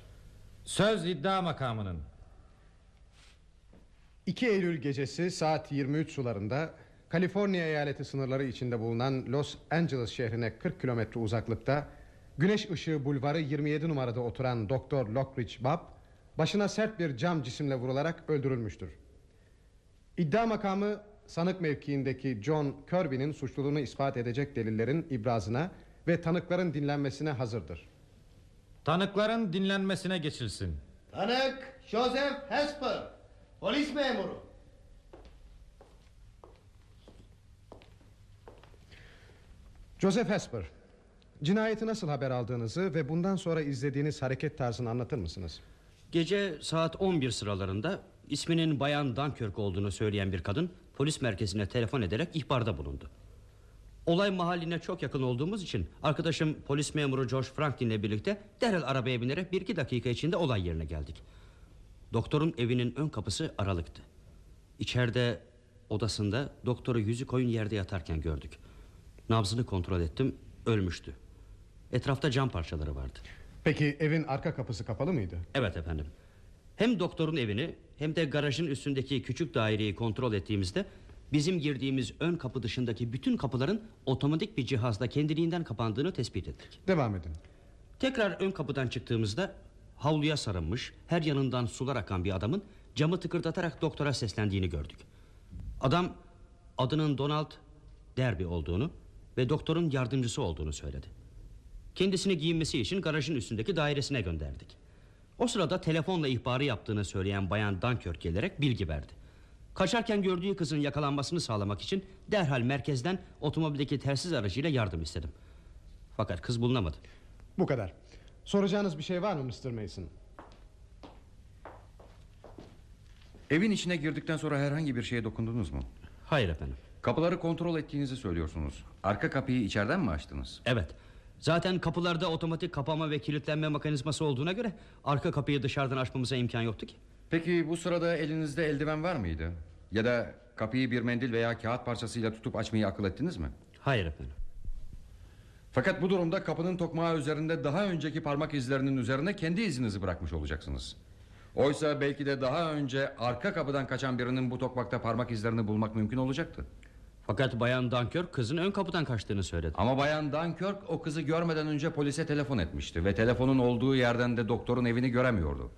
M: Söz iddia makamının.
N: 2 Eylül gecesi saat 23 sularında Kaliforniya eyaleti sınırları içinde bulunan Los Angeles şehrine 40 kilometre uzaklıkta Güneş Işığı Bulvarı 27 numarada oturan Doktor Lockridge Bob başına sert bir cam cisimle vurularak öldürülmüştür. İddia makamı sanık mevkiindeki John Kirby'nin suçluluğunu ispat edecek delillerin ibrazına ve tanıkların dinlenmesine hazırdır.
M: Tanıkların dinlenmesine geçilsin.
O: Tanık Joseph Hesper, polis memuru.
N: Joseph Hesper, cinayeti nasıl haber aldığınızı ve bundan sonra izlediğiniz hareket tarzını anlatır mısınız?
P: Gece saat 11 sıralarında isminin Bayan Dunkirk olduğunu söyleyen bir kadın polis merkezine telefon ederek ihbarda bulundu. Olay mahalline çok yakın olduğumuz için arkadaşım polis memuru George Franklin ile birlikte derhal arabaya binerek bir iki dakika içinde olay yerine geldik. Doktorun evinin ön kapısı aralıktı. İçeride odasında doktoru yüzü koyun yerde yatarken gördük. Nabzını kontrol ettim ölmüştü. Etrafta cam parçaları vardı.
N: Peki evin arka kapısı kapalı mıydı?
P: Evet efendim. Hem doktorun evini hem de garajın üstündeki küçük daireyi kontrol ettiğimizde bizim girdiğimiz ön kapı dışındaki bütün kapıların otomatik bir cihazla kendiliğinden kapandığını tespit ettik.
N: Devam edin.
P: Tekrar ön kapıdan çıktığımızda havluya sarılmış, her yanından sular akan bir adamın camı tıkırdatarak doktora seslendiğini gördük. Adam adının Donald Derby olduğunu ve doktorun yardımcısı olduğunu söyledi. Kendisini giyinmesi için garajın üstündeki dairesine gönderdik. O sırada telefonla ihbarı yaptığını söyleyen bayan Dunkirk gelerek bilgi verdi. Kaçarken gördüğü kızın yakalanmasını sağlamak için derhal merkezden otomobildeki telsiz aracıyla yardım istedim. Fakat kız bulunamadı.
N: Bu kadar. Soracağınız bir şey var mı Mr. Mason?
E: Evin içine girdikten sonra herhangi bir şeye dokundunuz mu?
P: Hayır efendim.
E: Kapıları kontrol ettiğinizi söylüyorsunuz. Arka kapıyı içeriden mi açtınız?
P: Evet. Zaten kapılarda otomatik kapama ve kilitlenme mekanizması olduğuna göre arka kapıyı dışarıdan açmamıza imkan yoktu ki.
E: Peki bu sırada elinizde eldiven var mıydı? Ya da kapıyı bir mendil veya kağıt parçasıyla tutup açmayı akıl ettiniz mi?
P: Hayır efendim.
E: Fakat bu durumda kapının tokmağı üzerinde daha önceki parmak izlerinin üzerine kendi izinizi bırakmış olacaksınız. Oysa belki de daha önce arka kapıdan kaçan birinin bu tokmakta parmak izlerini bulmak mümkün olacaktı.
P: Fakat bayan Dunkirk kızın ön kapıdan kaçtığını söyledi.
E: Ama bayan Dunkirk o kızı görmeden önce polise telefon etmişti ve telefonun olduğu yerden de doktorun evini göremiyordu.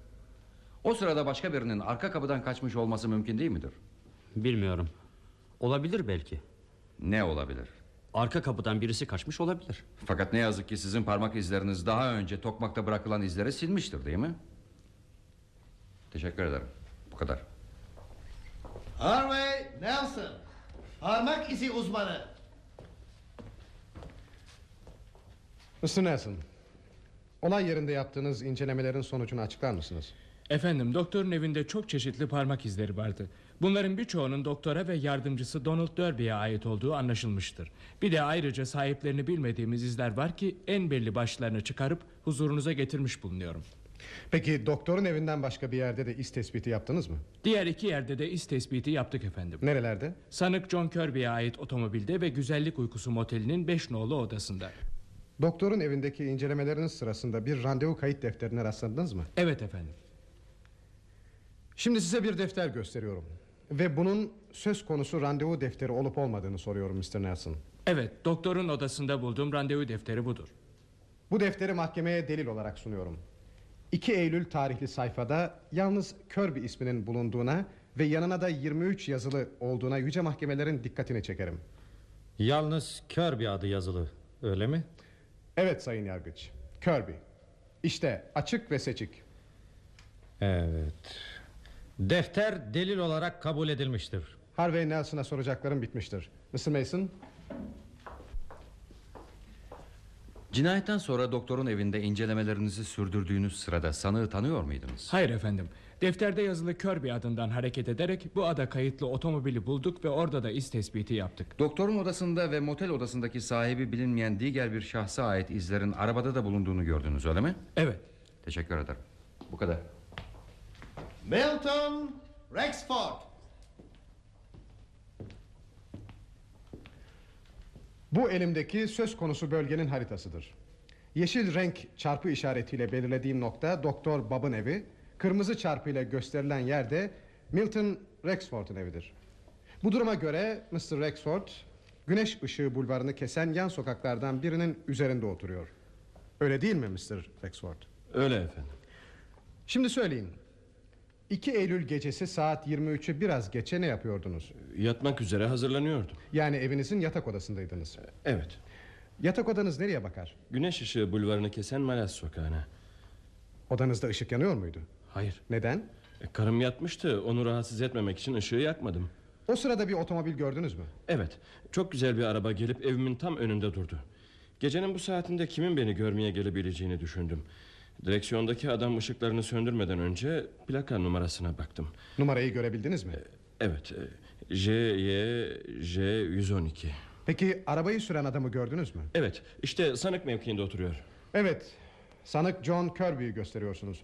E: O sırada başka birinin arka kapıdan kaçmış olması mümkün değil midir?
P: Bilmiyorum. Olabilir belki.
E: Ne olabilir?
P: Arka kapıdan birisi kaçmış olabilir.
E: Fakat ne yazık ki sizin parmak izleriniz daha önce tokmakta bırakılan izleri silmiştir değil mi? Teşekkür ederim. Bu kadar.
O: Harvey Nelson, parmak izi uzmanı.
N: Mr. Nelson Olay yerinde yaptığınız incelemelerin sonucunu açıklar mısınız?
Q: Efendim doktorun evinde çok çeşitli parmak izleri vardı. Bunların birçoğunun doktora ve yardımcısı Donald Derby'ye ait olduğu anlaşılmıştır. Bir de ayrıca sahiplerini bilmediğimiz izler var ki en belli başlarını çıkarıp huzurunuza getirmiş bulunuyorum.
N: Peki doktorun evinden başka bir yerde de iz tespiti yaptınız mı?
Q: Diğer iki yerde de iz tespiti yaptık efendim.
N: Nerelerde?
Q: Sanık John Kirby'ye ait otomobilde ve Güzellik Uykusu Moteli'nin 5 nolu odasında.
N: Doktorun evindeki incelemeleriniz sırasında bir randevu kayıt defterine rastladınız mı?
Q: Evet efendim.
N: Şimdi size bir defter gösteriyorum. Ve bunun söz konusu randevu defteri olup olmadığını soruyorum Mr. Nelson.
Q: Evet doktorun odasında bulduğum randevu defteri budur.
N: Bu defteri mahkemeye delil olarak sunuyorum. 2 Eylül tarihli sayfada yalnız Kirby isminin bulunduğuna ve yanına da 23 yazılı olduğuna yüce mahkemelerin dikkatini çekerim.
M: Yalnız kör bir adı yazılı öyle mi?
N: Evet sayın yargıç Kirby İşte açık ve seçik
M: Evet Defter delil olarak kabul edilmiştir
N: Harvey Nelson'a soracaklarım bitmiştir Mr. Mason
E: Cinayetten sonra doktorun evinde incelemelerinizi sürdürdüğünüz sırada sanığı tanıyor muydunuz?
Q: Hayır efendim. Defterde yazılı Kirby adından hareket ederek bu ada kayıtlı otomobili bulduk ve orada da iz tespiti yaptık.
E: Doktorun odasında ve motel odasındaki sahibi bilinmeyen diğer bir şahsa ait izlerin arabada da bulunduğunu gördünüz öyle mi?
Q: Evet.
E: Teşekkür ederim. Bu kadar.
O: Milton Rexford.
N: Bu elimdeki söz konusu bölgenin haritasıdır Yeşil renk çarpı işaretiyle belirlediğim nokta Doktor Bob'un evi Kırmızı çarpıyla gösterilen yerde Milton Rexford'un evidir Bu duruma göre Mr. Rexford Güneş ışığı bulvarını kesen yan sokaklardan birinin üzerinde oturuyor Öyle değil mi Mr. Rexford?
R: Öyle efendim
N: Şimdi söyleyin 2 Eylül gecesi saat 23'ü biraz geçe ne yapıyordunuz?
R: Yatmak üzere hazırlanıyordum
N: Yani evinizin yatak odasındaydınız
R: Evet
N: Yatak odanız nereye bakar?
R: Güneş ışığı bulvarını kesen Malas sokağına
N: Odanızda ışık yanıyor muydu?
R: Hayır
N: Neden?
R: E, karım yatmıştı onu rahatsız etmemek için ışığı yakmadım
N: O sırada bir otomobil gördünüz mü?
R: Evet çok güzel bir araba gelip evimin tam önünde durdu Gecenin bu saatinde kimin beni görmeye gelebileceğini düşündüm Direksiyondaki adam ışıklarını söndürmeden önce plaka numarasına baktım.
N: Numarayı görebildiniz mi?
R: Evet. J Y J 112.
N: Peki arabayı süren adamı gördünüz mü?
R: Evet. İşte sanık mevkiinde oturuyor.
N: Evet. Sanık John Kirby'yi gösteriyorsunuz.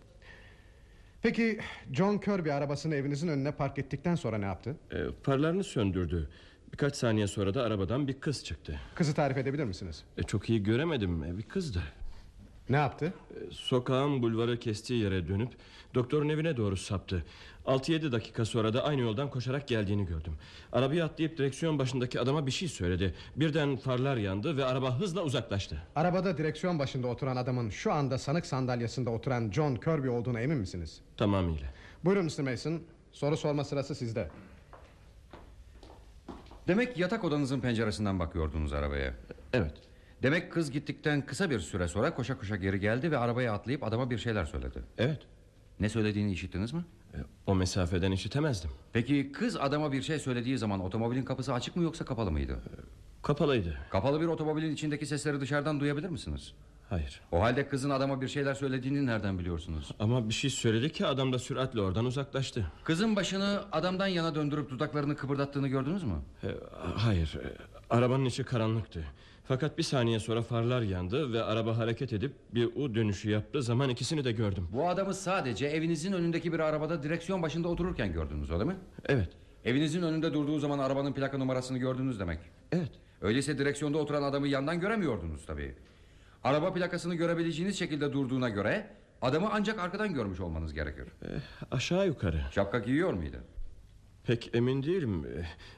N: Peki John Kirby arabasını evinizin önüne park ettikten sonra ne yaptı?
R: E, farlarını söndürdü. Birkaç saniye sonra da arabadan bir kız çıktı.
N: Kızı tarif edebilir misiniz?
R: E, çok iyi göremedim. E, bir kızdı.
N: Ne yaptı?
R: Sokağın bulvarı kestiği yere dönüp doktorun evine doğru saptı. 6-7 dakika sonra da aynı yoldan koşarak geldiğini gördüm. Arabayı atlayıp direksiyon başındaki adama bir şey söyledi. Birden farlar yandı ve araba hızla uzaklaştı.
N: Arabada direksiyon başında oturan adamın şu anda sanık sandalyesinde oturan John Kirby olduğuna emin misiniz?
R: Tamamıyla.
N: Buyurun Mr. Mason. Soru sorma sırası sizde.
E: Demek yatak odanızın penceresinden bakıyordunuz arabaya.
R: Evet.
E: Demek kız gittikten kısa bir süre sonra koşa koşa geri geldi ve arabaya atlayıp adama bir şeyler söyledi.
R: Evet.
E: Ne söylediğini işittiniz mi?
R: E, o mesafeden işitemezdim.
E: Peki kız adama bir şey söylediği zaman otomobilin kapısı açık mı yoksa kapalı mıydı?
R: E, kapalıydı.
E: Kapalı bir otomobilin içindeki sesleri dışarıdan duyabilir misiniz?
R: Hayır.
E: O halde kızın adama bir şeyler söylediğini nereden biliyorsunuz?
R: Ama bir şey söyledi ki adam da süratle oradan uzaklaştı.
E: Kızın başını adamdan yana döndürüp dudaklarını kıpırdattığını gördünüz mü?
R: E, hayır. E, arabanın içi karanlıktı. Fakat bir saniye sonra farlar yandı ve araba hareket edip bir U dönüşü yaptı. Zaman ikisini de gördüm.
E: Bu adamı sadece evinizin önündeki bir arabada direksiyon başında otururken gördünüz öyle mi?
R: Evet.
E: Evinizin önünde durduğu zaman arabanın plaka numarasını gördünüz demek.
R: Evet.
E: Öyleyse direksiyonda oturan adamı yandan göremiyordunuz tabii. Araba plakasını görebileceğiniz şekilde durduğuna göre adamı ancak arkadan görmüş olmanız gerekir.
R: E, aşağı yukarı.
E: Şapka giyiyor muydu?
R: Pek emin değilim.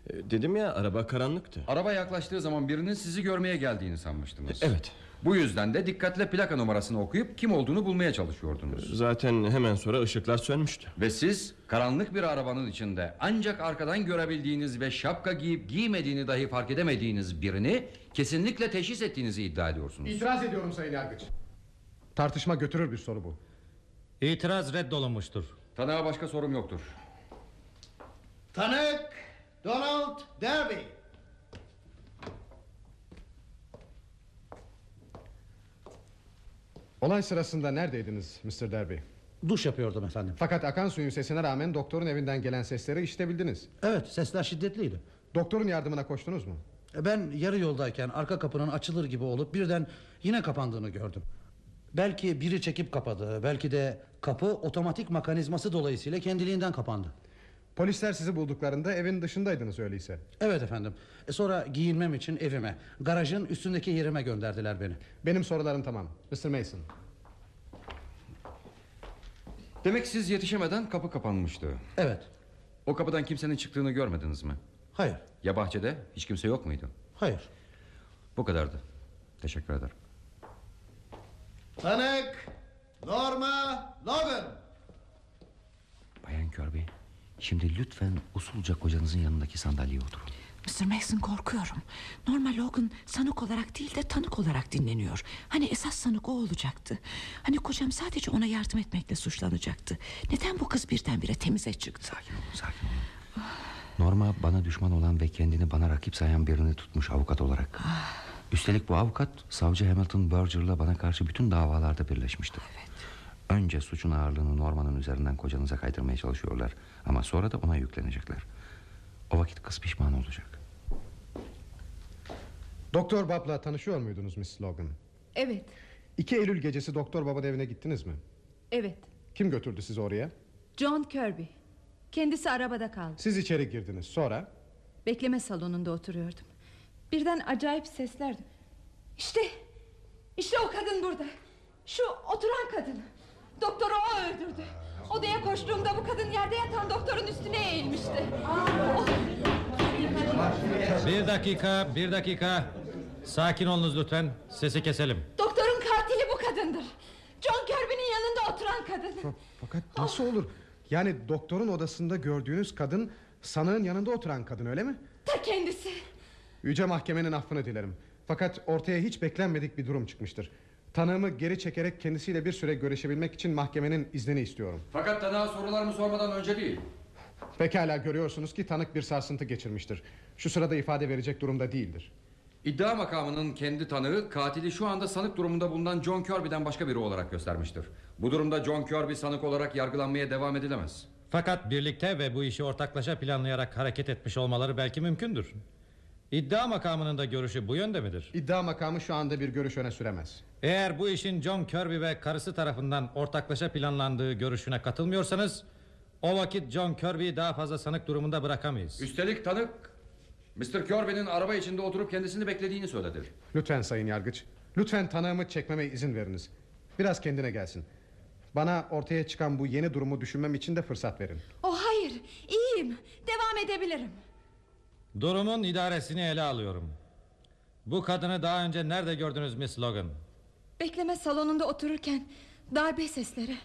R: E, dedim ya araba karanlıktı.
E: Araba yaklaştığı zaman birinin sizi görmeye geldiğini sanmıştınız.
R: Evet.
E: Bu yüzden de dikkatle plaka numarasını okuyup kim olduğunu bulmaya çalışıyordunuz.
R: Zaten hemen sonra ışıklar sönmüştü.
E: Ve siz karanlık bir arabanın içinde ancak arkadan görebildiğiniz ve şapka giyip giymediğini dahi fark edemediğiniz birini kesinlikle teşhis ettiğinizi iddia ediyorsunuz.
N: İtiraz ediyorum Sayın Yargıç. Tartışma götürür bir soru bu.
M: İtiraz reddolunmuştur.
E: Tanığa başka sorum yoktur.
O: Tanık Donald Derby.
N: Olay sırasında neredeydiniz Mr. Derby?
J: Duş yapıyordum efendim.
N: Fakat akan suyun sesine rağmen doktorun evinden gelen sesleri işitebildiniz.
J: Evet sesler şiddetliydi.
N: Doktorun yardımına koştunuz mu?
J: Ben yarı yoldayken arka kapının açılır gibi olup birden yine kapandığını gördüm. Belki biri çekip kapadı. Belki de kapı otomatik mekanizması dolayısıyla kendiliğinden kapandı.
N: Polisler sizi bulduklarında evin dışındaydınız öyleyse.
J: Evet efendim. E sonra giyinmem için evime, garajın üstündeki yerime gönderdiler beni.
N: Benim sorularım tamam. Mr. Mason.
E: Demek siz yetişemeden kapı kapanmıştı.
J: Evet.
E: O kapıdan kimsenin çıktığını görmediniz mi?
J: Hayır.
E: Ya bahçede hiç kimse yok muydu?
J: Hayır.
E: Bu kadardı. Teşekkür ederim.
O: Tanık Norma Logan.
E: Bayan Kirby, şimdi lütfen usulca kocanızın yanındaki sandalyeye oturun.
L: Mr. Mason korkuyorum. Normal Logan sanık olarak değil de tanık olarak dinleniyor. Hani esas sanık o olacaktı. Hani kocam sadece ona yardım etmekle suçlanacaktı. Neden bu kız birdenbire temize çıktı?
E: Sakin olun, sakin olun. Norma bana düşman olan ve kendini bana rakip sayan birini tutmuş avukat olarak. Üstelik bu avukat savcı Hamilton Berger'la bana karşı bütün davalarda birleşmişti. Önce suçun ağırlığını Norma'nın üzerinden kocanıza kaydırmaya çalışıyorlar. Ama sonra da ona yüklenecekler. O vakit kız pişman olacak.
N: Doktor Bab'la tanışıyor muydunuz Miss Logan?
K: Evet,
N: 2 Eylül gecesi Doktor Bab'ın evine gittiniz mi?
K: evet.
N: Kim götürdü sizi oraya?
K: John Kirby. Kendisi arabada kaldı.
N: Siz içeri girdiniz. Sonra?
K: Bekleme salonunda oturuyordum. Birden acayip sesler. İşte, işte o kadın burada. Şu oturan kadın. Doktoru o öldürdü. Odaya koştuğumda bu kadın yerde yatan doktorun üstüne eğilmişti. Oh,
M: Bir dakika, bir dakika. Sakin olunuz lütfen. Sesi keselim.
K: doktorun katili bu kadındır. John Kirby'nin yanında oturan kadın.
N: Fakat nasıl olur? Yani doktorun odasında gördüğünüz kadın sanığın yanında oturan kadın öyle mi?
K: Ta kendisi.
N: Yüce mahkemenin affını dilerim. Fakat ortaya hiç beklenmedik bir durum çıkmıştır. Tanığımı geri çekerek kendisiyle bir süre görüşebilmek için mahkemenin iznini istiyorum.
E: Fakat tanığa sorularımı sormadan önce değil.
N: Pekala görüyorsunuz ki tanık bir sarsıntı geçirmiştir. Şu sırada ifade verecek durumda değildir.
E: İddia makamının kendi tanığı katili şu anda sanık durumunda bulunan John Kirby'den başka biri olarak göstermiştir. Bu durumda John Kirby sanık olarak yargılanmaya devam edilemez.
M: Fakat birlikte ve bu işi ortaklaşa planlayarak hareket etmiş olmaları belki mümkündür. İddia makamının da görüşü bu yönde midir?
N: İddia makamı şu anda bir görüş öne süremez.
M: Eğer bu işin John Kirby ve karısı tarafından ortaklaşa planlandığı görüşüne katılmıyorsanız... ...o vakit John Kirby'yi daha fazla sanık durumunda bırakamayız.
E: Üstelik tanık Mr. Kirby'nin araba içinde oturup kendisini beklediğini söyledi.
N: Lütfen sayın yargıç. Lütfen tanığımı çekmeme izin veriniz. Biraz kendine gelsin. Bana ortaya çıkan bu yeni durumu düşünmem için de fırsat verin.
K: Oh hayır, iyiyim. Devam edebilirim.
M: Durumun idaresini ele alıyorum. Bu kadını daha önce nerede gördünüz Miss Logan?
K: Bekleme salonunda otururken darbe sesleri,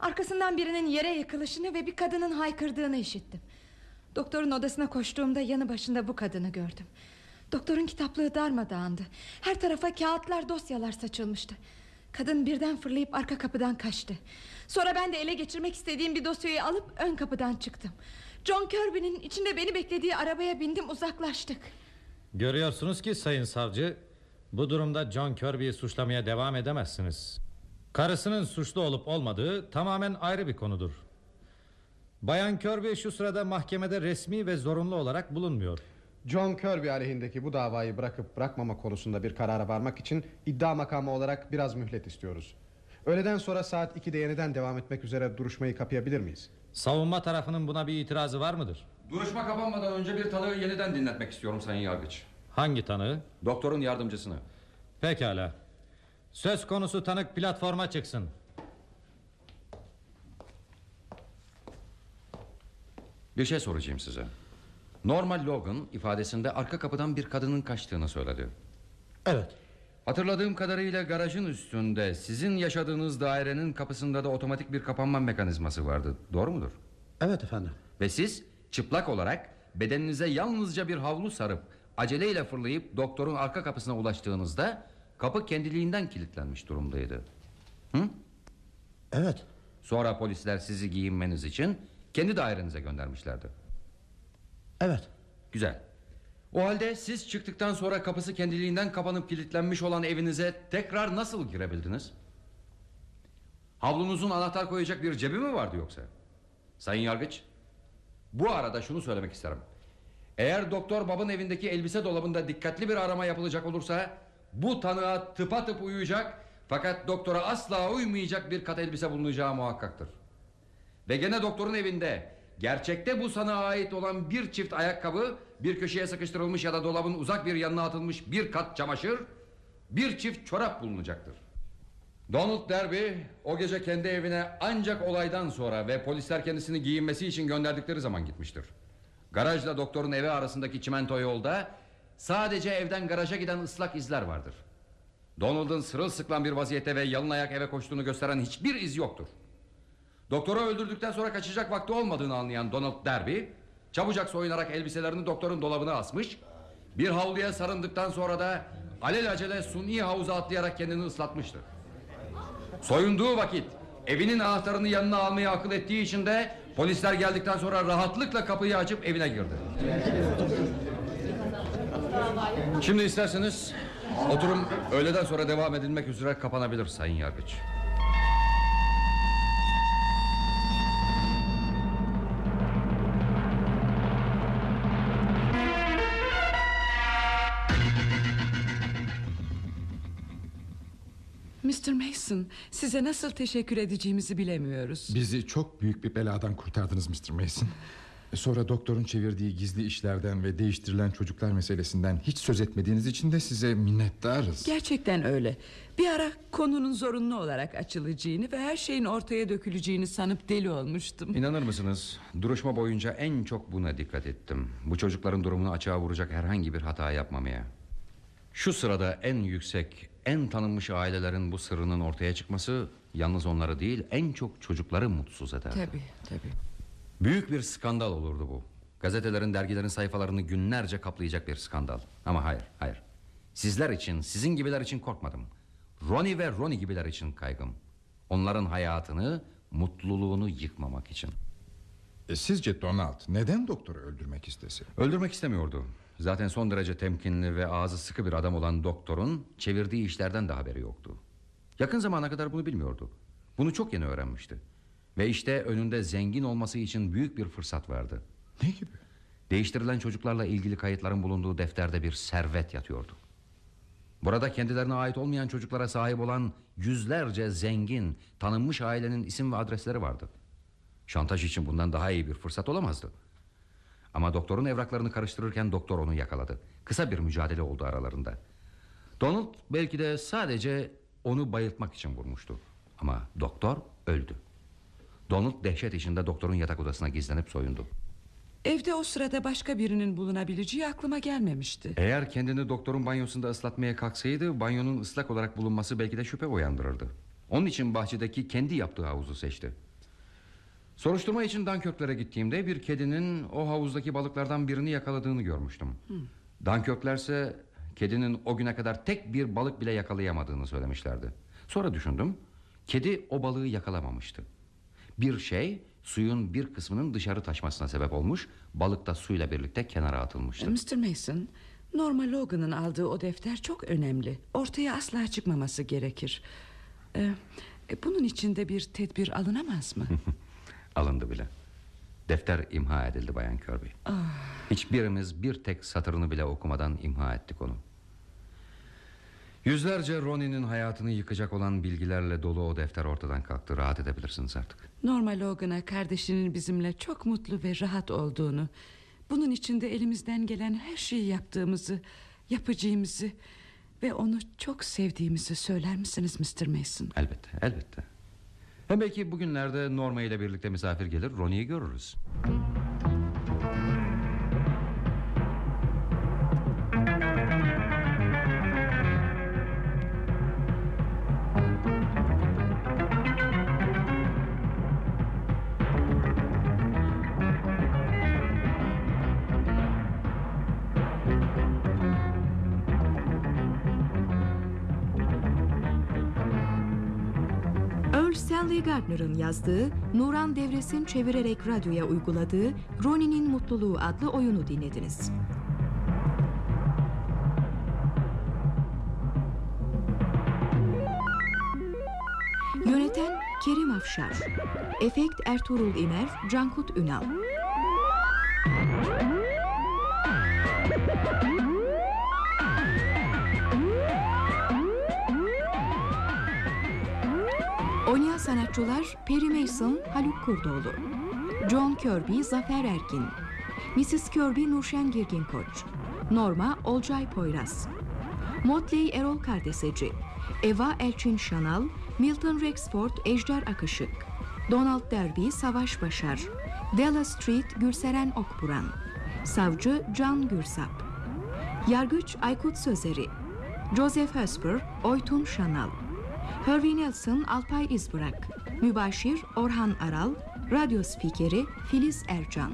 K: arkasından birinin yere yıkılışını ve bir kadının haykırdığını işittim. Doktorun odasına koştuğumda yanı başında bu kadını gördüm. Doktorun kitaplığı darmadağındı. Her tarafa kağıtlar, dosyalar saçılmıştı. Kadın birden fırlayıp arka kapıdan kaçtı. Sonra ben de ele geçirmek istediğim bir dosyayı alıp ön kapıdan çıktım. John Kirby'nin içinde beni beklediği arabaya bindim uzaklaştık.
M: Görüyorsunuz ki sayın savcı... ...bu durumda John Kirby'yi suçlamaya devam edemezsiniz. Karısının suçlu olup olmadığı tamamen ayrı bir konudur. Bayan Kirby şu sırada mahkemede resmi ve zorunlu olarak bulunmuyor.
N: John Kirby aleyhindeki bu davayı bırakıp bırakmama konusunda bir karara varmak için iddia makamı olarak biraz mühlet istiyoruz. Öğleden sonra saat 2'de yeniden devam etmek üzere duruşmayı kapayabilir miyiz?
M: Savunma tarafının buna bir itirazı var mıdır?
E: Duruşma kapanmadan önce bir tanığı yeniden dinletmek istiyorum sayın yargıç.
M: Hangi tanığı?
E: Doktorun yardımcısını.
M: Pekala. Söz konusu tanık platforma çıksın.
E: Bir şey soracağım size. Normal Logan ifadesinde arka kapıdan bir kadının kaçtığını söyledi.
J: Evet.
E: Hatırladığım kadarıyla garajın üstünde sizin yaşadığınız dairenin kapısında da otomatik bir kapanma mekanizması vardı. Doğru mudur?
J: Evet efendim.
E: Ve siz çıplak olarak bedeninize yalnızca bir havlu sarıp aceleyle fırlayıp doktorun arka kapısına ulaştığınızda kapı kendiliğinden kilitlenmiş durumdaydı. Hı?
J: Evet.
E: Sonra polisler sizi giyinmeniz için kendi dairenize göndermişlerdi.
J: Evet.
E: Güzel. O halde siz çıktıktan sonra kapısı kendiliğinden kapanıp kilitlenmiş olan evinize tekrar nasıl girebildiniz? Havlunuzun anahtar koyacak bir cebi mi vardı yoksa? Sayın Yargıç, bu arada şunu söylemek isterim. Eğer Doktor Bab'ın evindeki elbise dolabında dikkatli bir arama yapılacak olursa... ...bu tanığa tıpatıp uyuyacak... ...fakat doktora asla uymayacak bir kat elbise bulunacağı muhakkaktır. Ve gene doktorun evinde... ...gerçekte bu sanığa ait olan bir çift ayakkabı... ...bir köşeye sıkıştırılmış ya da dolabın uzak bir yanına atılmış bir kat çamaşır... ...bir çift çorap bulunacaktır. Donald Derby o gece kendi evine ancak olaydan sonra ve polisler kendisini giyinmesi için gönderdikleri zaman gitmiştir. Garajla doktorun evi arasındaki çimento yolda sadece evden garaja giden ıslak izler vardır. Donald'ın sırılsıklam bir vaziyette ve yalın ayak eve koştuğunu gösteren hiçbir iz yoktur. Doktoru öldürdükten sonra kaçacak vakti olmadığını anlayan Donald Derby çabucak soyunarak elbiselerini doktorun dolabına asmış, bir havluya sarındıktan sonra da alelacele suni havuza atlayarak kendini ıslatmıştır. Soyunduğu vakit evinin anahtarını yanına almayı akıl ettiği için de polisler geldikten sonra rahatlıkla kapıyı açıp evine girdi. Şimdi isterseniz oturum öğleden sonra devam edilmek üzere kapanabilir Sayın Yargıç.
L: Mr. Mason size nasıl teşekkür edeceğimizi bilemiyoruz.
H: Bizi çok büyük bir beladan kurtardınız Mr. Mason. Sonra doktorun çevirdiği gizli işlerden ve değiştirilen çocuklar meselesinden hiç söz etmediğiniz için de size minnettarız.
L: Gerçekten öyle. Bir ara konunun zorunlu olarak açılacağını ve her şeyin ortaya döküleceğini sanıp deli olmuştum.
E: İnanır mısınız? Duruşma boyunca en çok buna dikkat ettim. Bu çocukların durumunu açığa vuracak herhangi bir hata yapmamaya. Şu sırada en yüksek, en tanınmış ailelerin bu sırrının ortaya çıkması... ...yalnız onları değil en çok çocukları mutsuz eder.
L: Tabii tabii.
E: Büyük bir skandal olurdu bu. Gazetelerin, dergilerin sayfalarını günlerce kaplayacak bir skandal. Ama hayır, hayır. Sizler için, sizin gibiler için korkmadım. Ronnie ve Ronnie gibiler için kaygım. Onların hayatını, mutluluğunu yıkmamak için.
H: E, sizce Donald neden doktoru öldürmek istesin?
E: Öldürmek istemiyordu. Zaten son derece temkinli ve ağzı sıkı bir adam olan doktorun çevirdiği işlerden de haberi yoktu. Yakın zamana kadar bunu bilmiyordu. Bunu çok yeni öğrenmişti. Ve işte önünde zengin olması için büyük bir fırsat vardı.
H: Ne gibi?
E: Değiştirilen çocuklarla ilgili kayıtların bulunduğu defterde bir servet yatıyordu. Burada kendilerine ait olmayan çocuklara sahip olan yüzlerce zengin, tanınmış ailenin isim ve adresleri vardı. Şantaj için bundan daha iyi bir fırsat olamazdı. Ama doktorun evraklarını karıştırırken doktor onu yakaladı. Kısa bir mücadele oldu aralarında. Donald belki de sadece onu bayıltmak için vurmuştu. Ama doktor öldü. Donald dehşet içinde doktorun yatak odasına gizlenip soyundu.
L: Evde o sırada başka birinin bulunabileceği aklıma gelmemişti.
E: Eğer kendini doktorun banyosunda ıslatmaya kalksaydı... ...banyonun ıslak olarak bulunması belki de şüphe uyandırırdı. Onun için bahçedeki kendi yaptığı havuzu seçti. Soruşturma için Dunkirklere gittiğimde... ...bir kedinin o havuzdaki balıklardan birini yakaladığını görmüştüm.
L: Hmm.
E: Dunkirkler ise kedinin o güne kadar tek bir balık bile yakalayamadığını söylemişlerdi. Sonra düşündüm... ...kedi o balığı yakalamamıştı. Bir şey suyun bir kısmının dışarı taşmasına sebep olmuş... ...balık da suyla birlikte kenara atılmıştı.
L: Mr. Mason Norma Logan'ın aldığı o defter çok önemli Ortaya asla çıkmaması gerekir ee, Bunun içinde bir tedbir alınamaz mı?
E: Alındı bile Defter imha edildi Bayan Kirby
L: ah.
E: Hiçbirimiz bir tek satırını bile okumadan imha ettik onu Yüzlerce Ronnie'nin hayatını yıkacak olan bilgilerle dolu o defter ortadan kalktı Rahat edebilirsiniz artık
L: Norma Logan'a kardeşinin bizimle çok mutlu ve rahat olduğunu Bunun için de elimizden gelen her şeyi yaptığımızı Yapacağımızı Ve onu çok sevdiğimizi söyler misiniz Mr. Mason?
E: Elbette elbette Hem belki bugünlerde Norma ile birlikte misafir gelir Ronnie'yi görürüz
B: Stanley Gardner'ın yazdığı, Nuran Devres'in çevirerek radyoya uyguladığı Ronnie'nin Mutluluğu adlı oyunu dinlediniz. Yöneten Kerim Afşar Efekt Ertuğrul İmer Cankut Ünal sanatçılar Perry Mason, Haluk Kurdoğlu John Kirby, Zafer Erkin Mrs. Kirby, Nurşen Girgin Koç Norma, Olcay Poyraz Motley Erol Kardeseci Eva Elçin Şanal Milton Rexford Ejder Akışık Donald Derby Savaş Başar Della Street Gürseren Okburan Savcı Can Gürsap Yargıç Aykut Sözeri Joseph Hesper Oytun Şanal Hervey Nelson Alpay İzbırak. Mübaşir Orhan Aral. Radyo spikeri Filiz Ercan